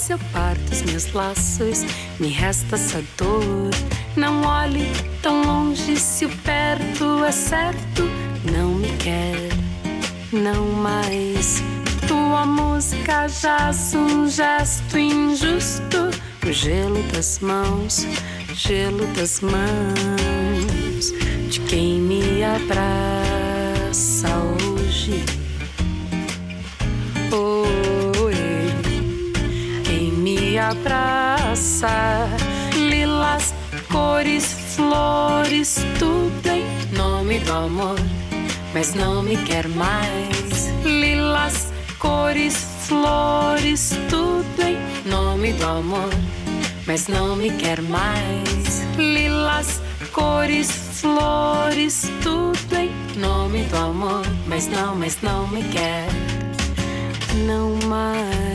Agora seu par dos meus laços me resta essa dor. Não olhe tão longe se o perto é certo. Não me quer, não mais. Tua música jaz um gesto injusto. O gelo das mãos, gelo das mãos de quem me abraça mas não me quer mais. Lilas, cores, flores, tudo em nome do amor, mas não me quer mais. Lilas, cores, flores, tudo em nome do amor, mas não, mas não me quer não mais.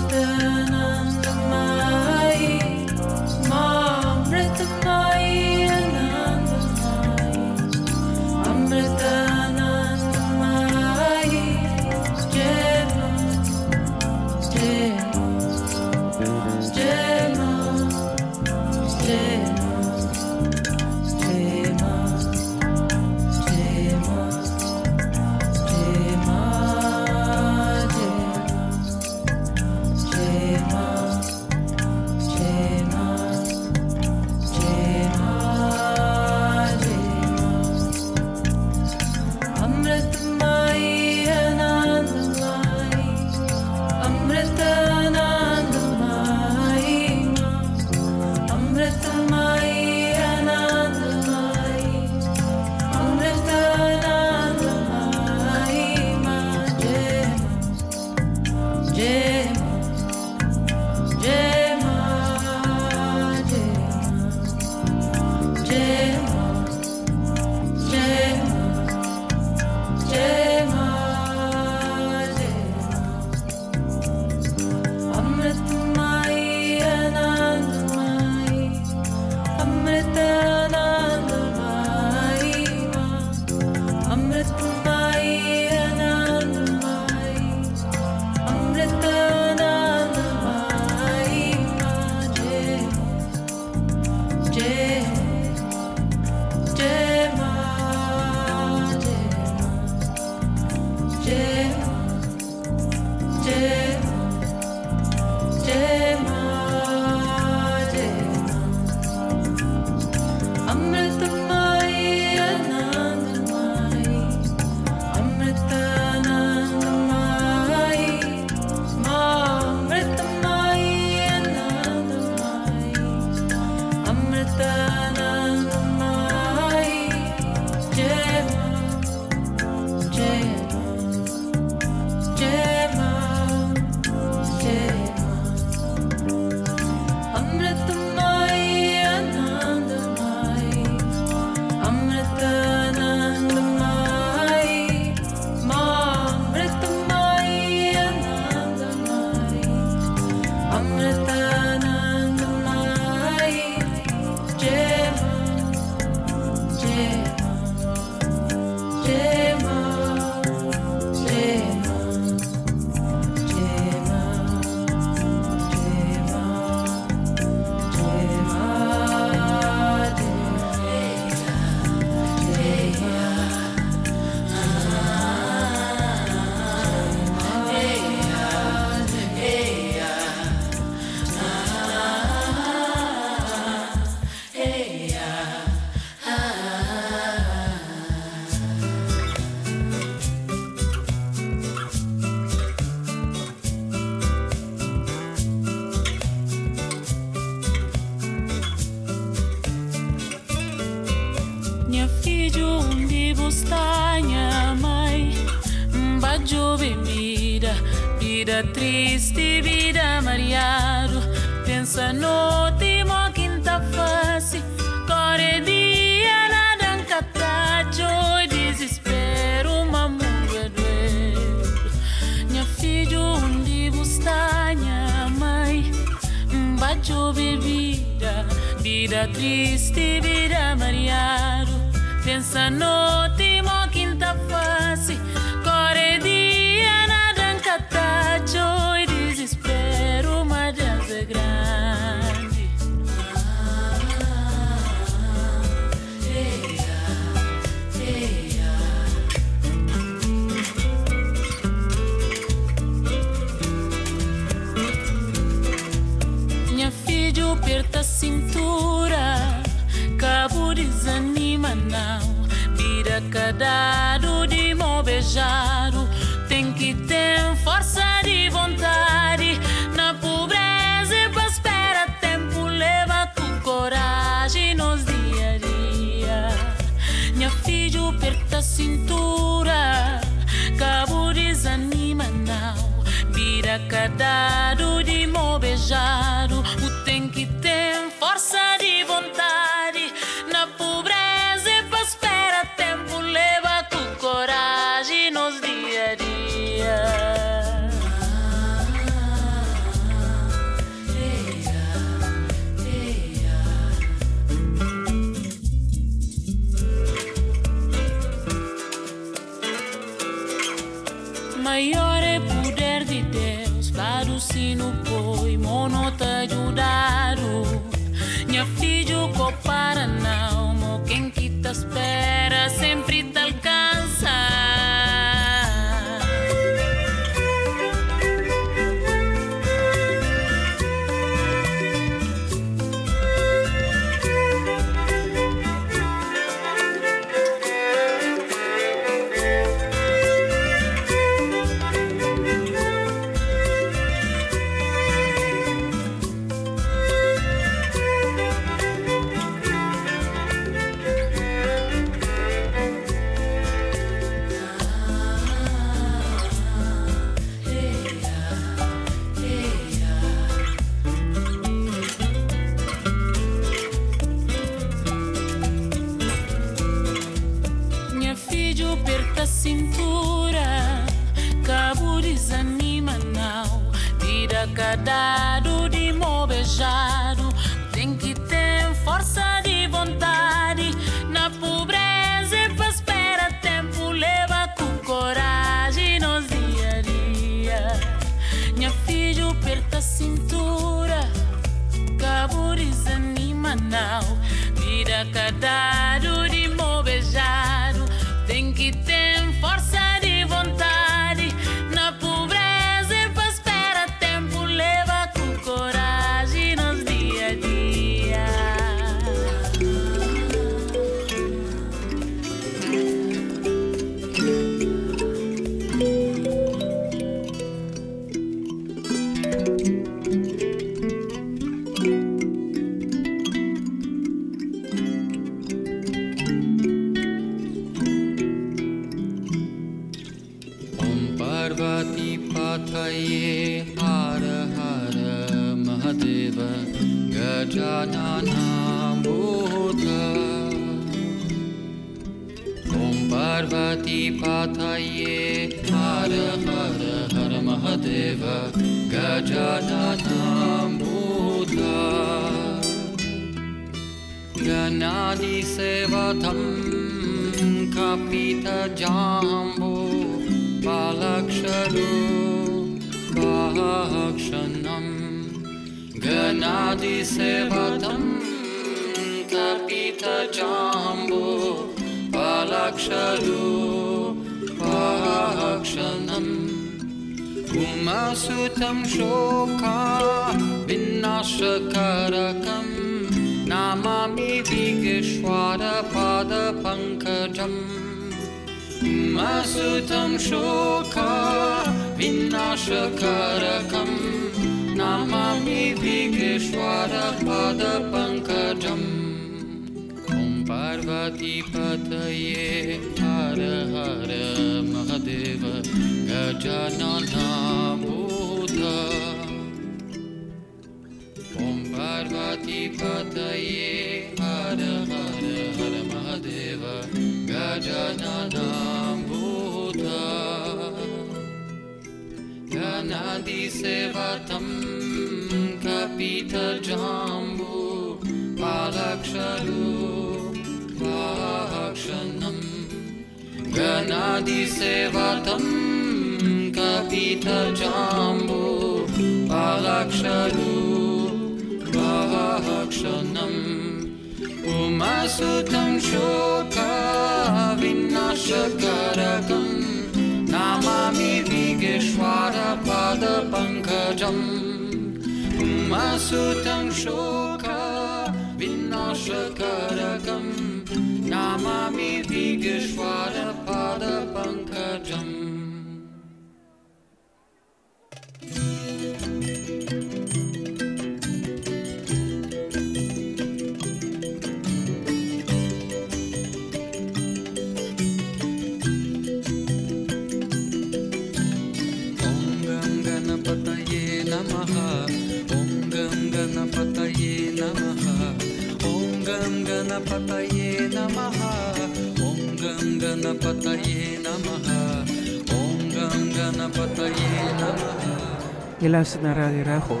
Je luistert naar Radio Ruigel.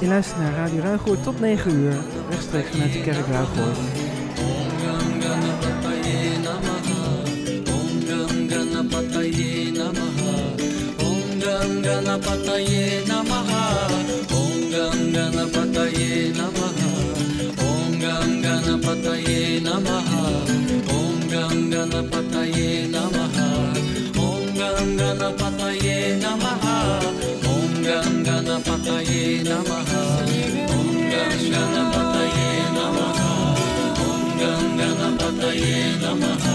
Je luistert naar Radio Ruigel tot 9 uur, rechtstreeks vanuit de kerk Ruigel. Om गणपतये नमः ॐ गं गणपतये नमः ॐ गं गणपतये नमः ॐ गं गणपतये नमः ॐ गं गणपतये नमः ॐ गं गणपतये नमः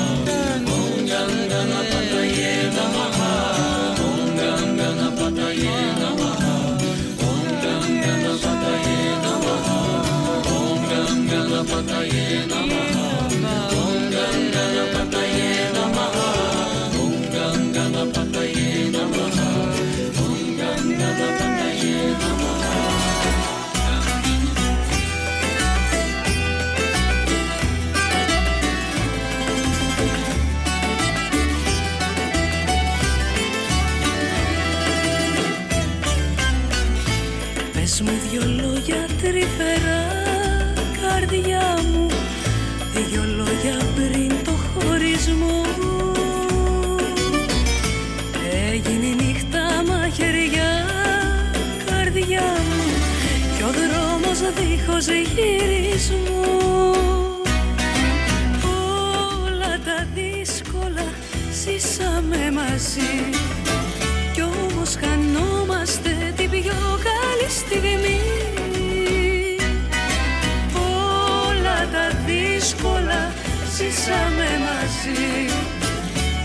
μαζί.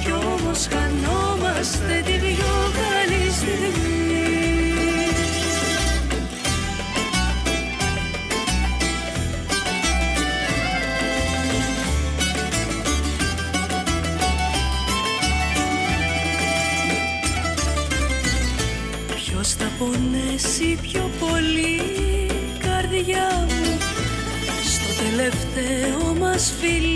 Κι όμως χανόμαστε την πιο καλή στιγμή. Ποιος θα πονέσει πιο πολύ καρδιά μου Στο τελευταίο μας φιλί;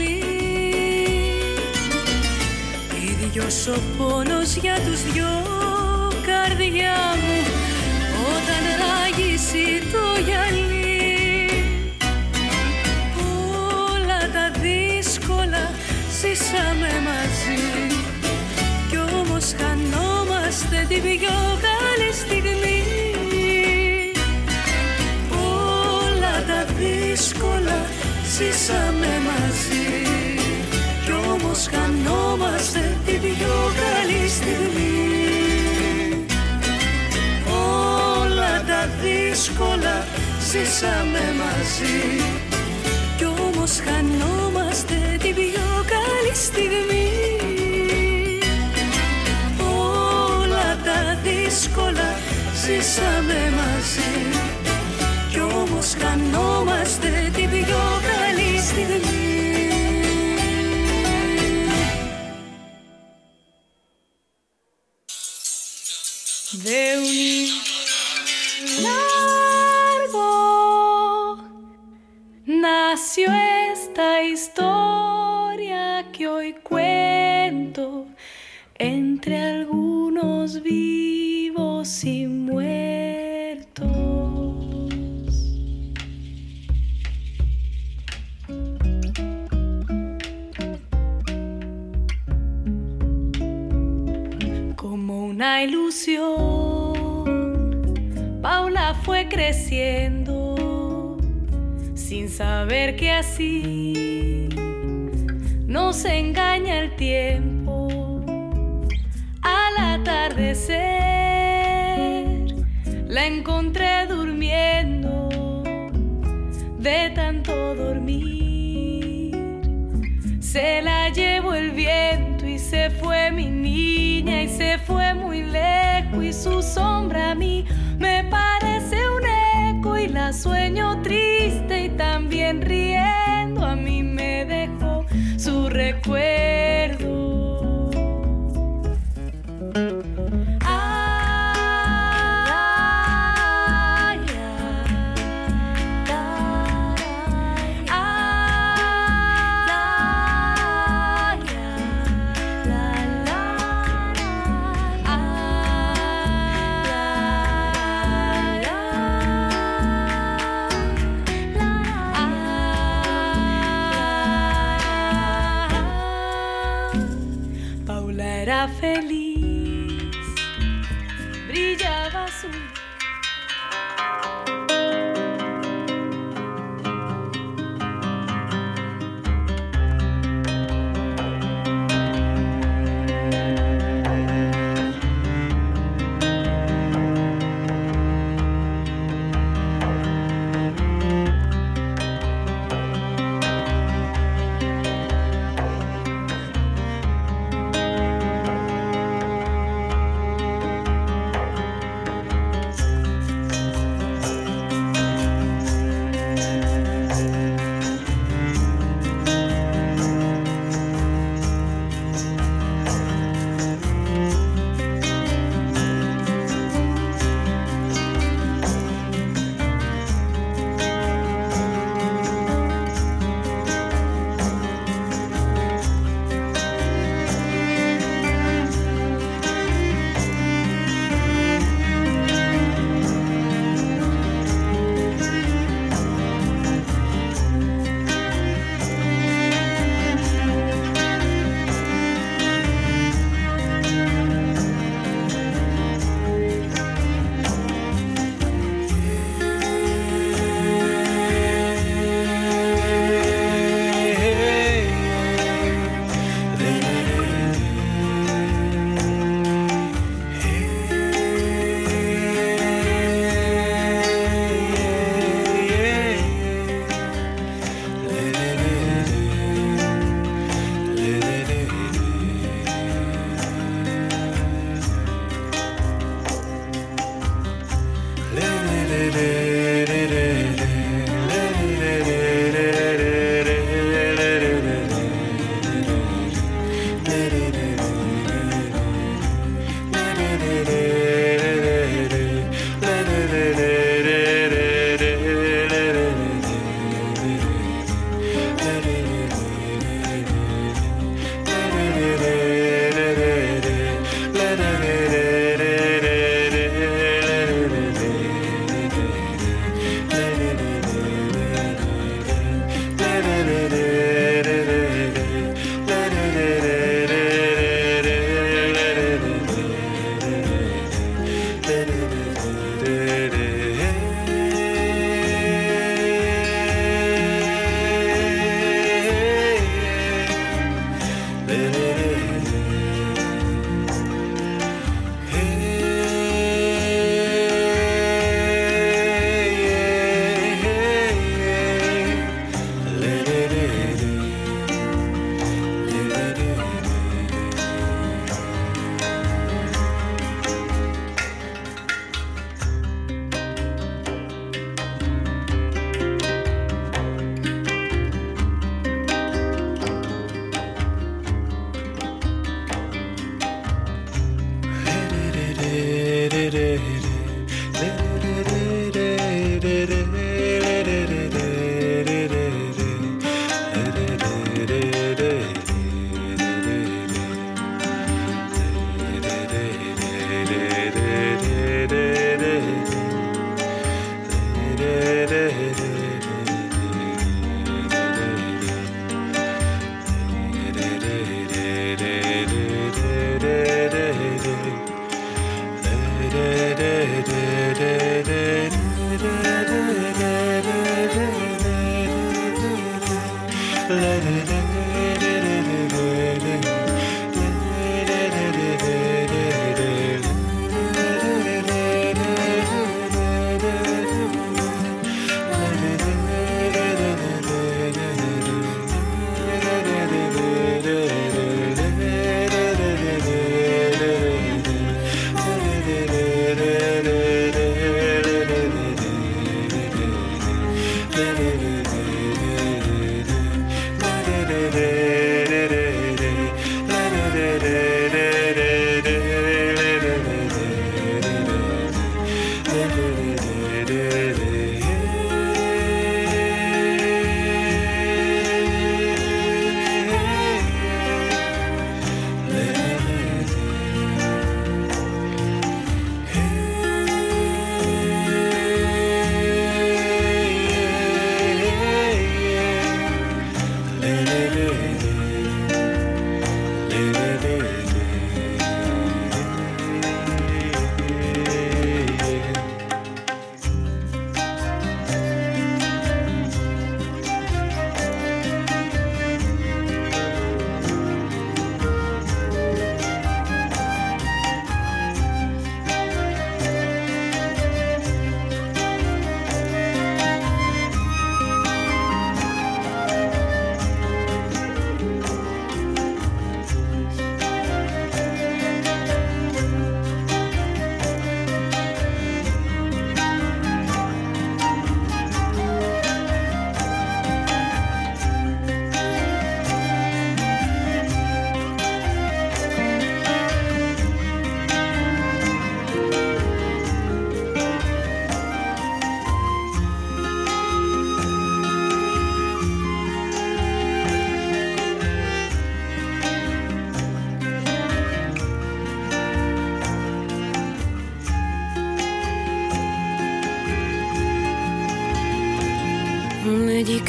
Ίδιος ο πόνος για τους δυο καρδιά μου Όταν ράγισει το γυαλί. Όλα τα δύσκολα ζήσαμε μαζί ζήσαμε μαζί Paula fue creciendo sin saber que así nos engaña el tiempo. Al atardecer la encontré durmiendo de tanto dormir. Se la llevó el viento y se fue mi su sombra a mí me parece un eco y la sueño triste y también riendo a mí me dejó su recuerdo.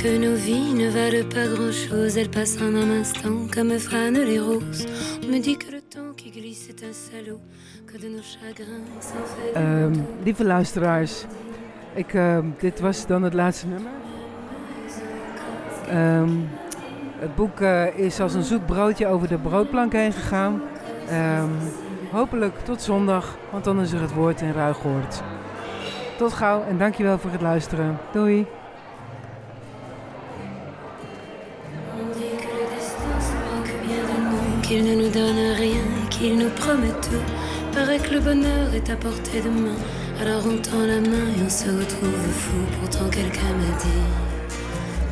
Que nos vies ne valent pas grand-chose, elles passent en un instant comme fanent les roses. On me dit que le temps qui glisse est un salaud, que de nos chagrins s'en fait Ehm, lieve luisteraars, ik, ehm, dit was dan het laatste nummer. Ehm, het boek eh, is als een zoet broodje over de broodplank heen gegaan. Ehm, hopelijk tot zondag, want dan is er het woord in Ruigoord. Tot gauw en dankjewel voor het luisteren. Doei! Qu'il nous promet tout. Paraît que le bonheur est à portée de main. Alors on tend la main et on se retrouve fou. Pourtant quelqu'un m'a dit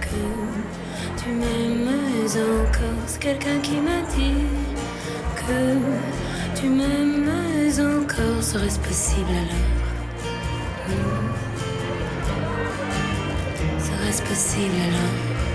que tu m'aimes encore. C'est quelqu'un qui m'a dit que tu m'aimes encore. Serait-ce possible alors? Hmm. Serait-ce possible alors?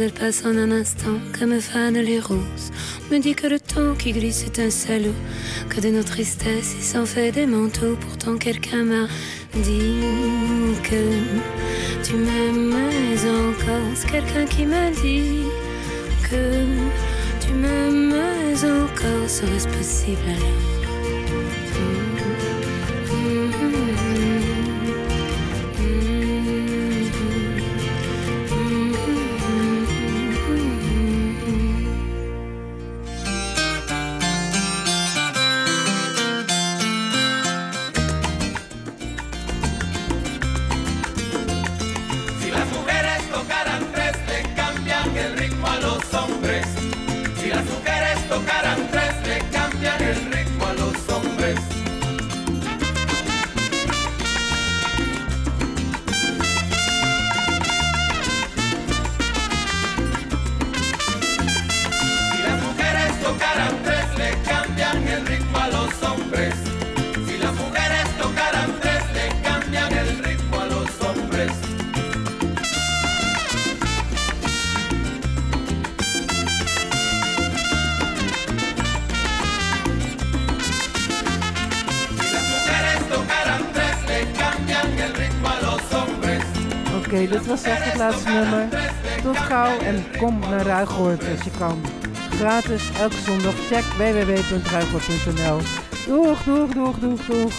Elles passent en un instant comme fanent les roses. Me dit que le temps qui glisse est un salaud, que de nos tristesses il s'en fait des manteaux. Pourtant quelqu'un m'a dit que tu m'aimais encore. C'est quelqu'un qui m'a dit que tu m'aimais encore. Serait-ce possible alors? Nummer. Tot gauw en kom naar Ruigoord als je kan. Gratis, elke zondag. Check www.ruigoord.nl. Doeg, doeg, doeg, doeg, doeg.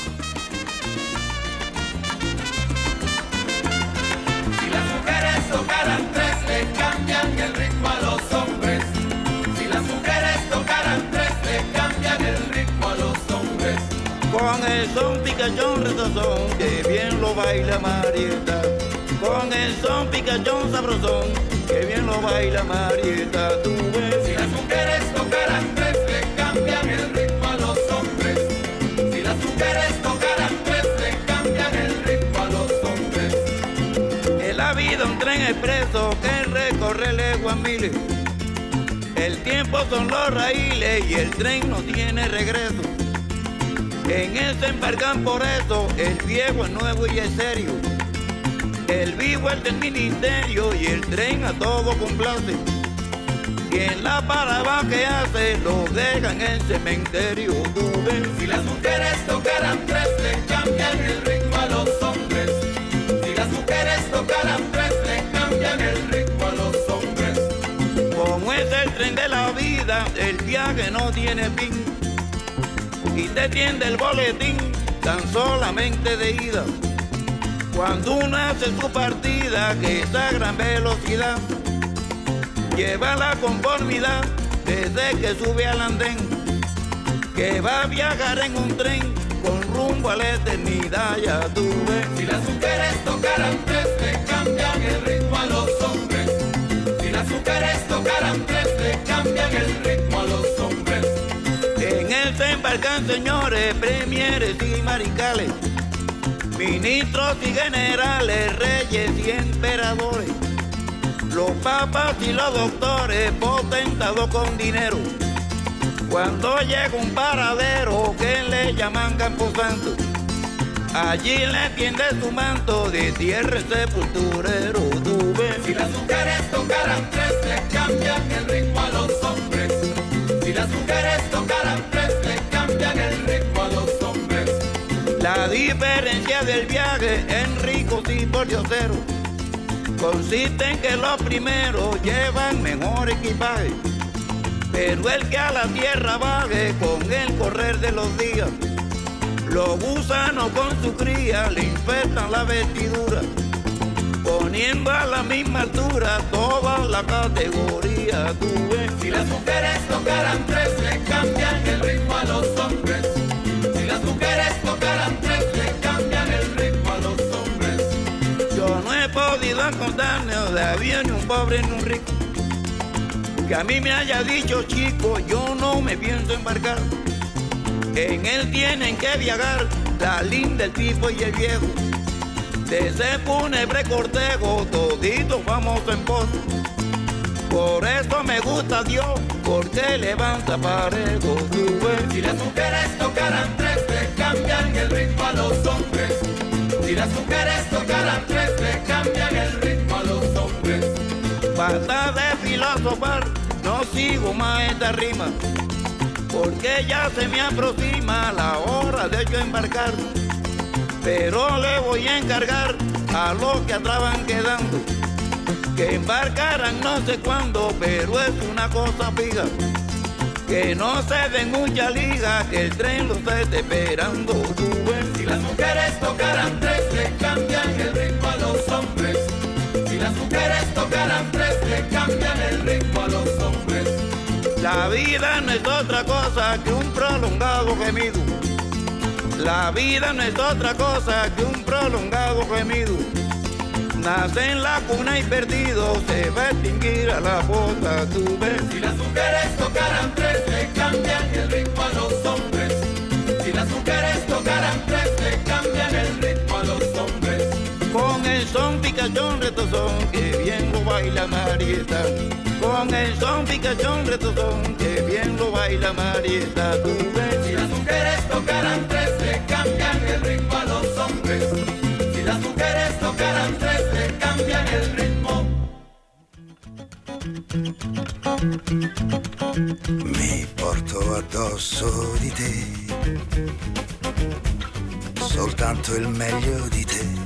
Si las mujeres tocaran tres, le cambian el ritmo a los hombres. Si las mujeres tocaran tres, le cambian el ritmo a los hombres. Con el son picachón retozón, que bien lo baila Marieta. Con el son picachón sabrosón, que bien lo baila Marieta. Tú ves. Si las mujeres tocaran tres, le cambian el ritmo a los hombres. Si las mujeres tocaran tres, le cambian el ritmo a los hombres. En la vida un tren expreso que recorre leguas miles. El tiempo son los raíles y el tren no tiene regreso. En se embarcan por eso el viejo es nuevo y es serio. El vivo es del ministerio y el tren a todo complace. Y en la parada que hace lo dejan en el cementerio. Ves. Si las mujeres tocaran tres, le cambian el ritmo a los hombres. Si las mujeres tocaran tres, le cambian el ritmo a los hombres. Como es el tren de la vida, el viaje no tiene fin. Y te tiende el boletín tan solamente de ida. Cuando uno hace su partida, que es a gran velocidad, lleva la conformidad desde que sube al andén. Que va a viajar en un tren con rumbo a la eternidad, ya tú ves. Si las mujeres tocaran tres, le cambian el ritmo a los hombres. Si las mujeres tocaran tres, le cambian el ritmo a los hombres. En él se embarcan señores, premieres y maricales, ministros y generales, reyes y emperadores, los papas y los doctores, potentados con dinero. Cuando llega un paradero que le llaman Camposanto, allí le tiende su manto de tierra sepulturero. Tú ves. Si las mujeres tocaran tres, le cambian el ritmo a los hombres. Si las mujeres tocaran La diferencia del viaje en ricos y pordioseros consiste en que los primeros llevan mejor equipaje, pero el que a la tierra baje con el correr de los días, los gusanos con su cría le infestan la vestidura, poniendo a la misma altura toda la categoría. Tú. Si las mujeres tocaran tres, le cambian el ritmo a los hombres. Le encontrar todavía ni un pobre ni un rico. Que a mí me haya dicho chico, yo no me pienso embarcar. En él tienen que viajar la linda, el tipo y el viejo. De ese fúnebre cortejo, toditos vamos en pos. Por eso me gusta Dios, porque levanta parejo. Si las mujeres tocaran tres, le cambian el ritmo a los hombres. Si las mujeres tocaran tres, le cambian el ritmo a los hombres. Basta de filosofar, no sigo más esta rima, porque ya se me aproxima la hora de yo embarcar. Pero le voy a encargar a los que atrás van quedando, que embarcaran no sé cuándo, pero es una cosa fija. Que no se den mucha liga, que el tren lo está esperando. ves. Si las mujeres tocaran tres, le cambian el ritmo a los hombres. Si las mujeres tocaran tres, le cambian el ritmo a los hombres. La vida no es otra cosa que un prolongado gemido. La vida no es otra cosa que un prolongado gemido. Nace en la cuna y perdido se va a extinguir a la bota, tú ves. Si las mujeres tocaran tres, le cambian el ritmo a los hombres. Si las mujeres tocaran tres, le cambian el ritmo a los hombres. Con el son picachón retozón que bien lo baila Marieta. Con el son picachón retozón que bien lo baila Marieta, tú ves. Si las mujeres tocaran tres, le cambian el ritmo a los hombres. Si las mujeres tocaran tres, Mi porto addosso di te, soltanto il meglio di te.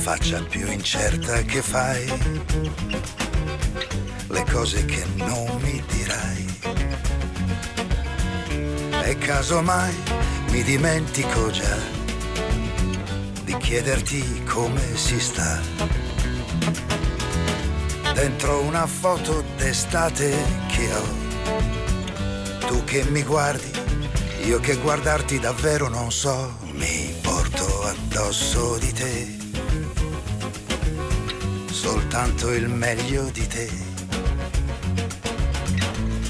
faccia più incerta che fai le cose che non mi dirai. E casomai mi dimentico già di chiederti come si sta. Dentro una foto d'estate che ho, tu che mi guardi, io che guardarti davvero non so, mi porto addosso di te. Soltanto il meglio di te,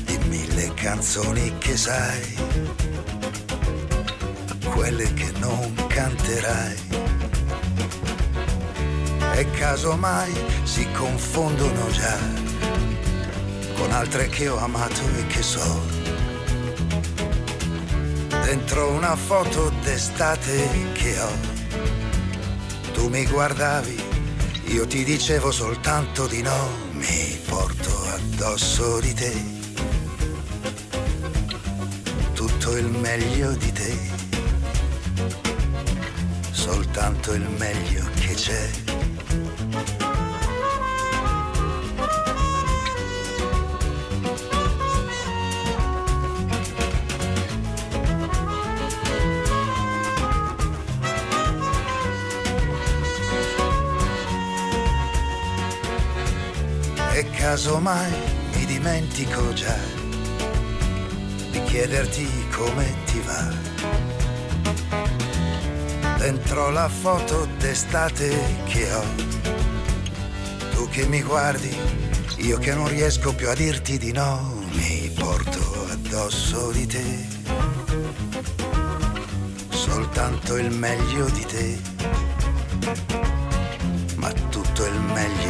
di mille canzoni che sai, quelle che non canterai. E casomai si confondono già con altre che ho amato e che so. Dentro una foto d'estate che ho, tu mi guardavi io ti dicevo soltanto di no, mi porto addosso di te tutto il meglio di te, soltanto il meglio che c'è. Casomai mi dimentico già di chiederti come ti va. Dentro la foto d'estate che ho, tu che mi guardi, io che non riesco più a dirti di no, mi porto addosso di te. Soltanto il meglio di te, ma tutto il meglio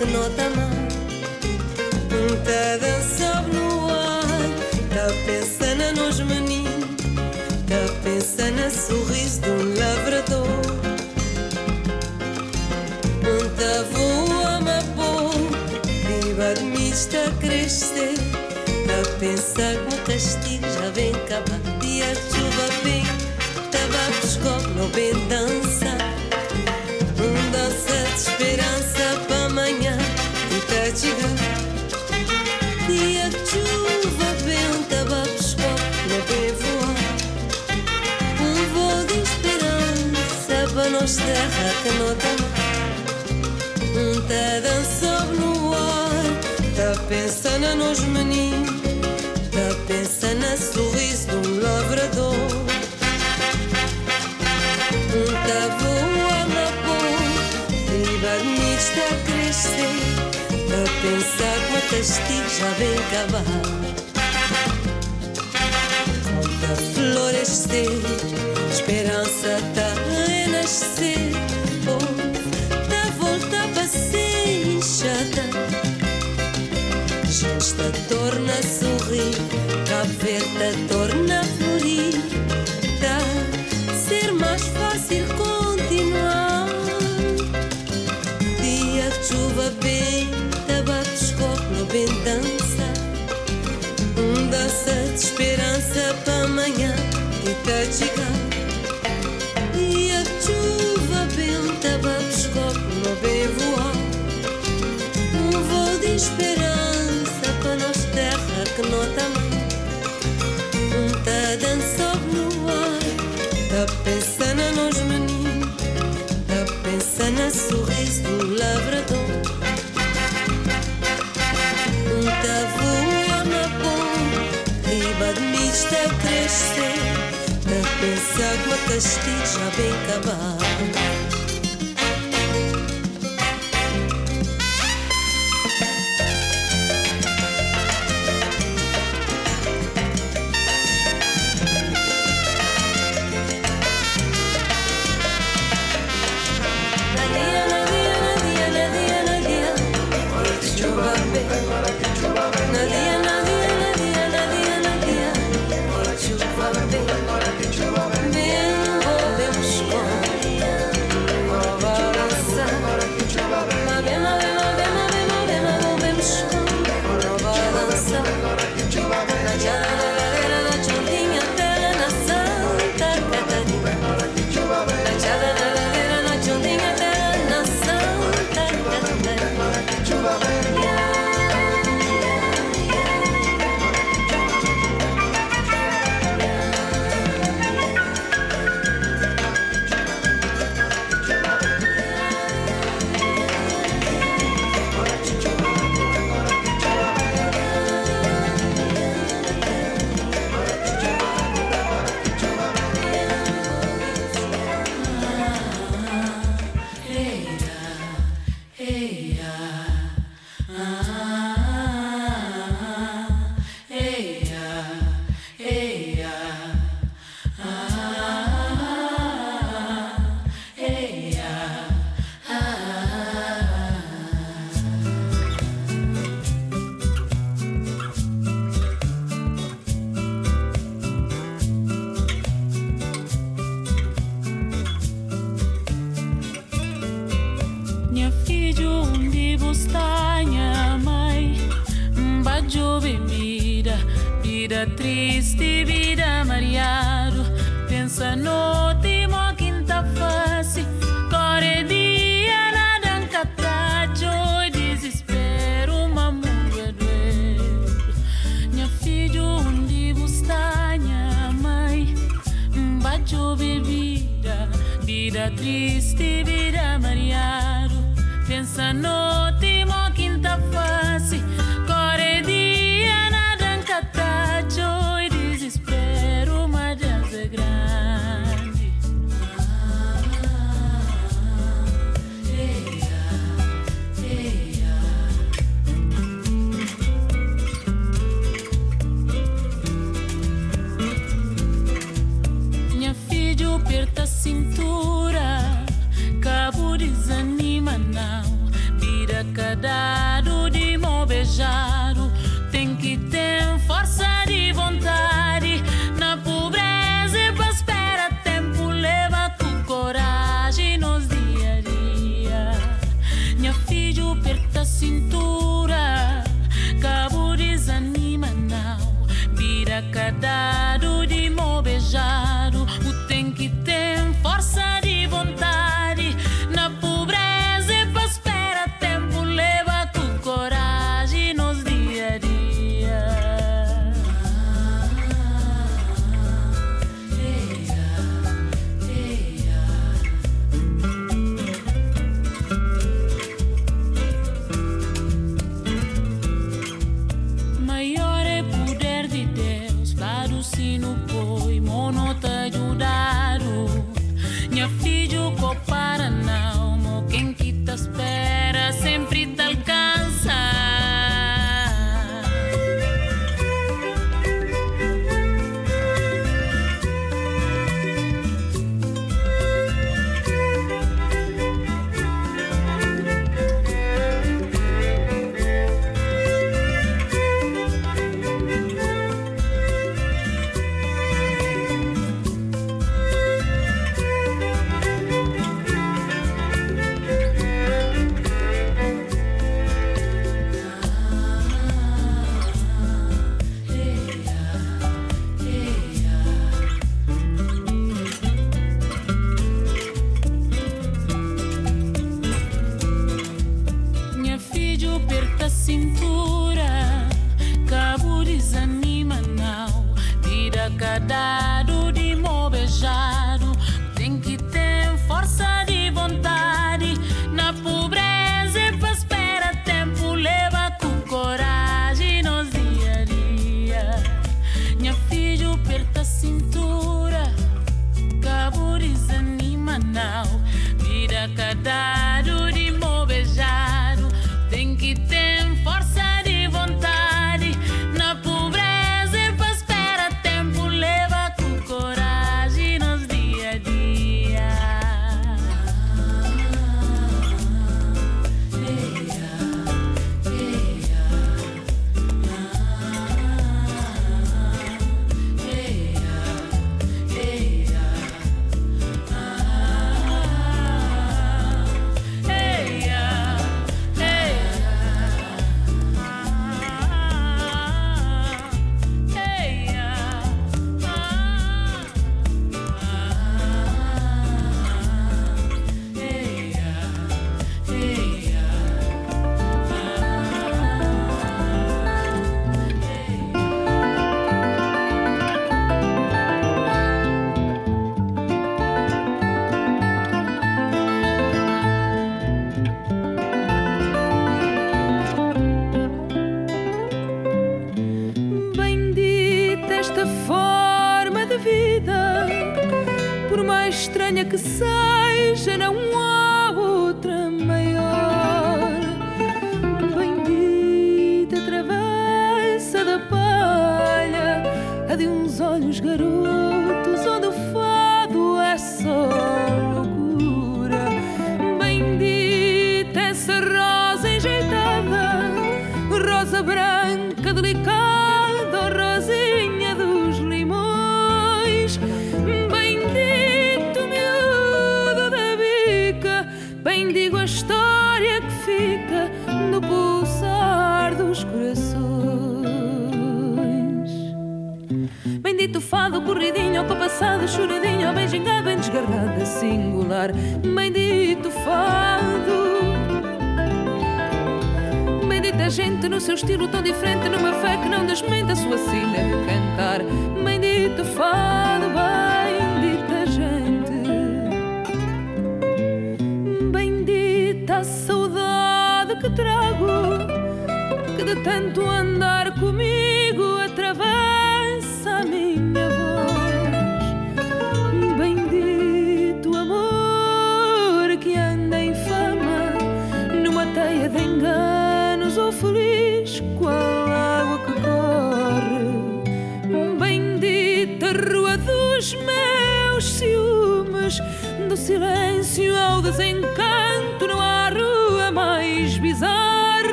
que tá mal. Um tá dançando no ar, tá pensando nos meninos. Tá pensando no sorriso de um lavrador tá voando a pôr Viva de mim está a crescer Tá pensar que o castigo já vem acabar Dia de chuva vem Tava pescoço, não bem dança Um dança de nós terra que. Um tá dançando no ar, tá pensando nos meninos, tá pensando no sorriso de um lavrador. Tá voando a pôr, riba de está a crescer, tá pensar que o castigo já vem acabar. a florescer, a sorrir, tá verde torna a florir, tá ser mais fácil continuar. Dia de chuva bem, tabaco no bem dança. Um dança de esperança para amanhã e tá sorriso do labrador. Um tavua na ponte, riba de mista crescer. Da pensa com castigo já bem acabado.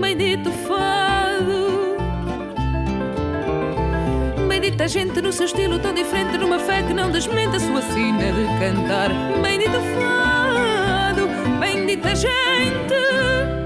Bendito fado. Bendita gente no seu estilo tão diferente Numa fé que não desmente a sua sina de cantar. Bendito fado Bendita gente.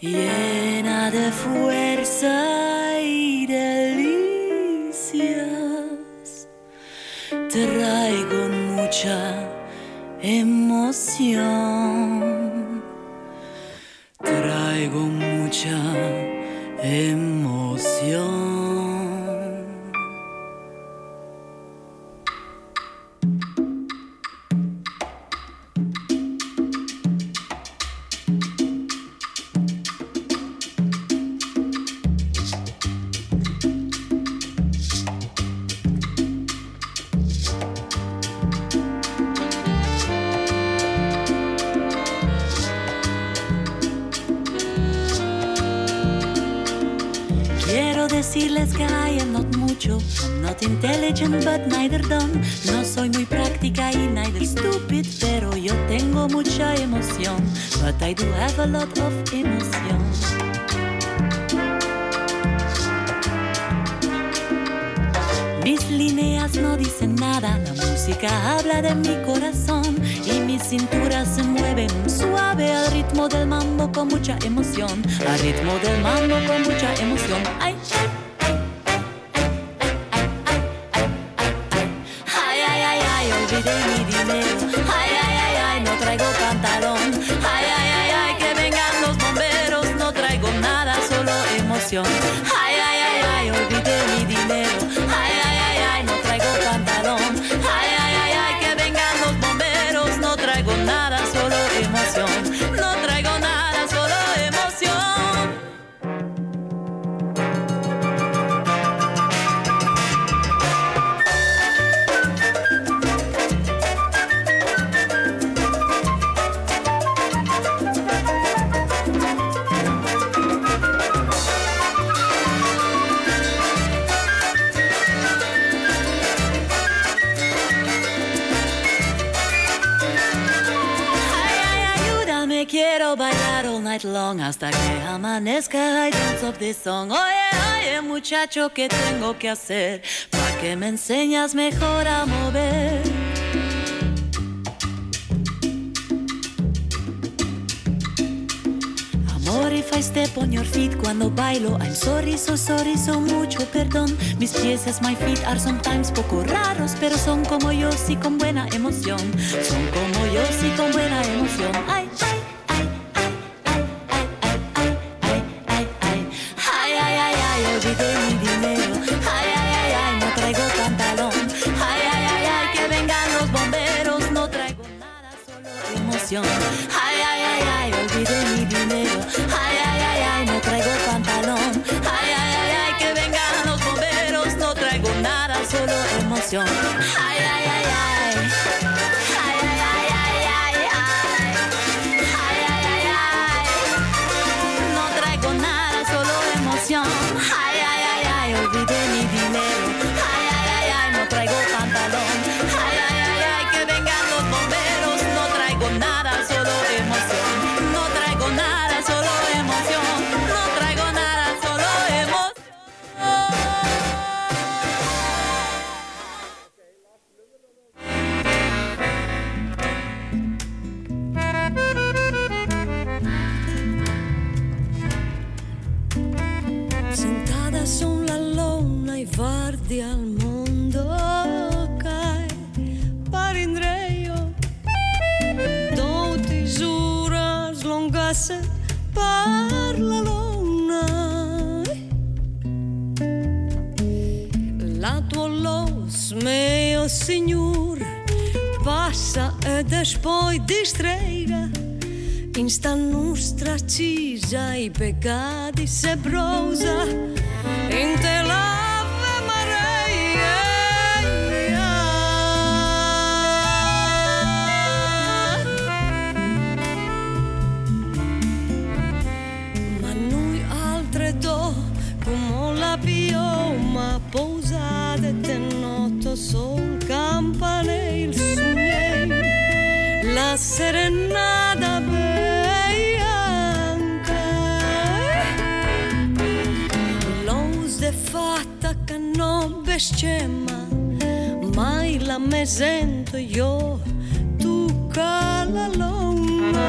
Llena de fuerza y delicias. Traigo mucha emoción, traigo mucha emoción. Neither. No soy muy práctica y neither stupid, pero yo tengo mucha emoción. But I do have a lot of emoción. Mis líneas no dicen nada, la música habla de mi corazón y mi cintura se mueve suave al ritmo del mambo con mucha emoción, al ritmo del mambo con mucha emoción. Ay, song. Oye, oye, muchacho, ¿qué tengo que hacer para que me enseñas mejor a mover? Amor, if I step on your feet cuando bailo, I'm sorry, so sorry, so mucho perdón. Mis pies, as my feet are sometimes poco raros, pero son como yo, sí, con buena emoción. Son como yo, sí, con buena emoción. Ay, 就 peccati se brosa in te l'Ave Maria. Ma noi altre do come la pioma posate te noto sul campanile sogno la serenata scema, mai la me sento io, tu cala l'omma.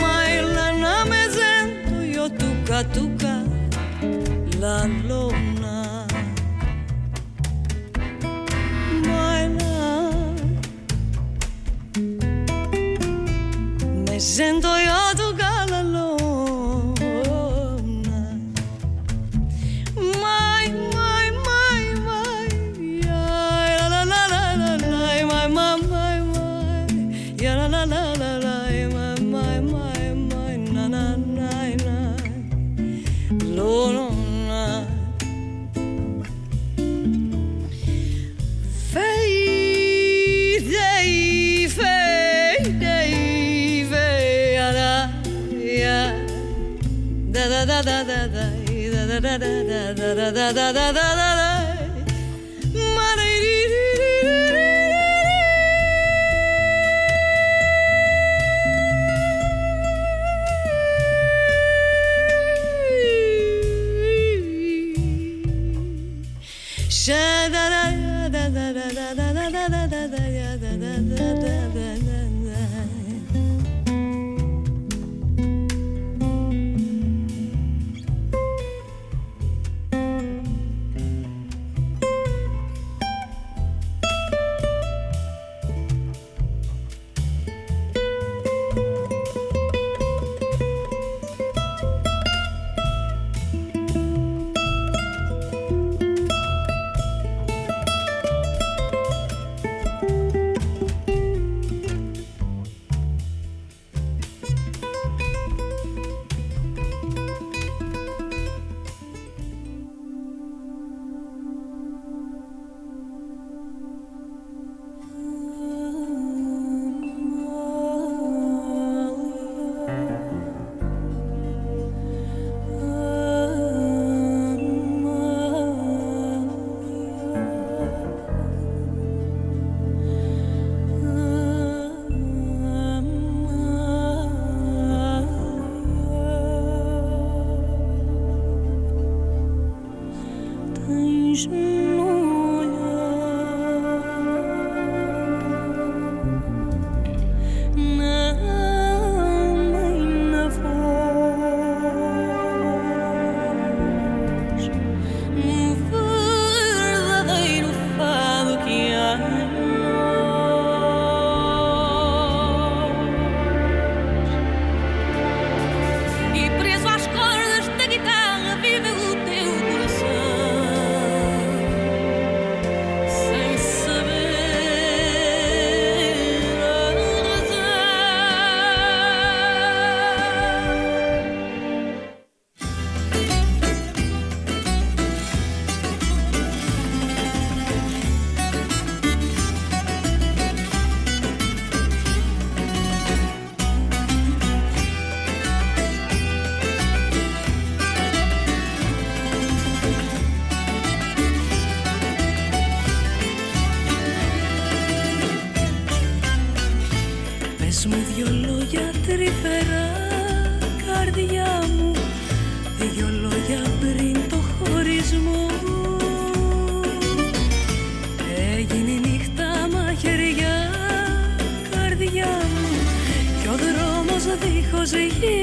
Mai la na me sento io, tu ca tu ca la l'omma. da da da da da da πως λυγεί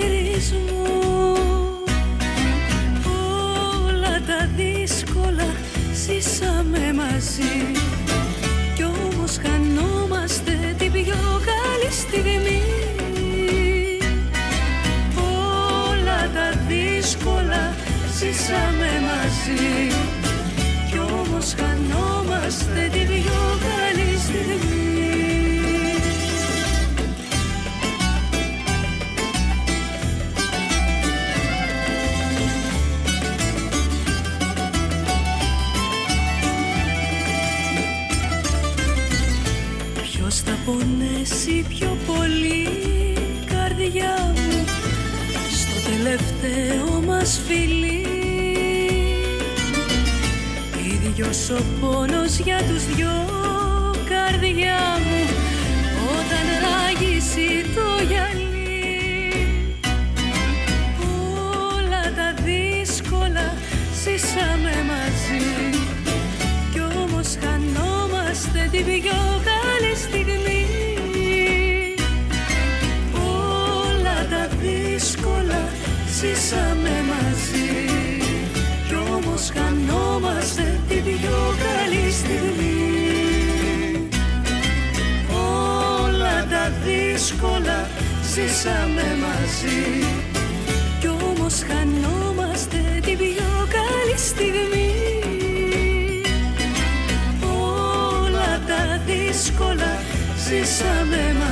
μας φιλί Ίδιος ο πόνος για τους δυο καρδιά μου όταν ράγισε το γυαλί. Όλα τα δύσκολα ζήσαμε μαζί κι όμως χανόμαστε την πιο ζήσαμε μαζί. Κι όμως χανόμαστε την πιο καλή στιγμή. Όλα τα δύσκολα ζήσαμε μαζί.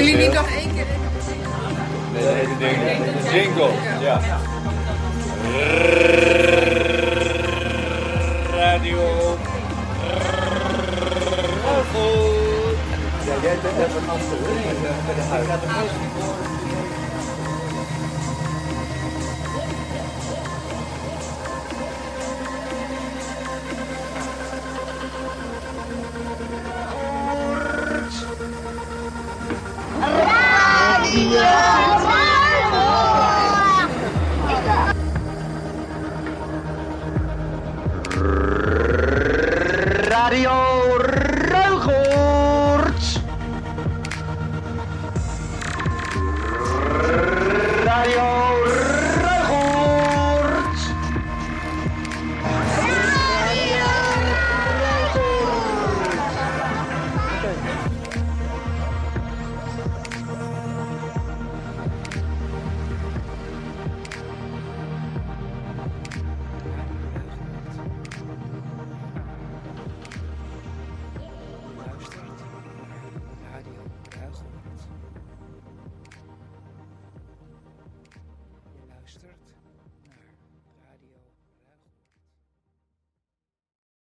Ja, kunnen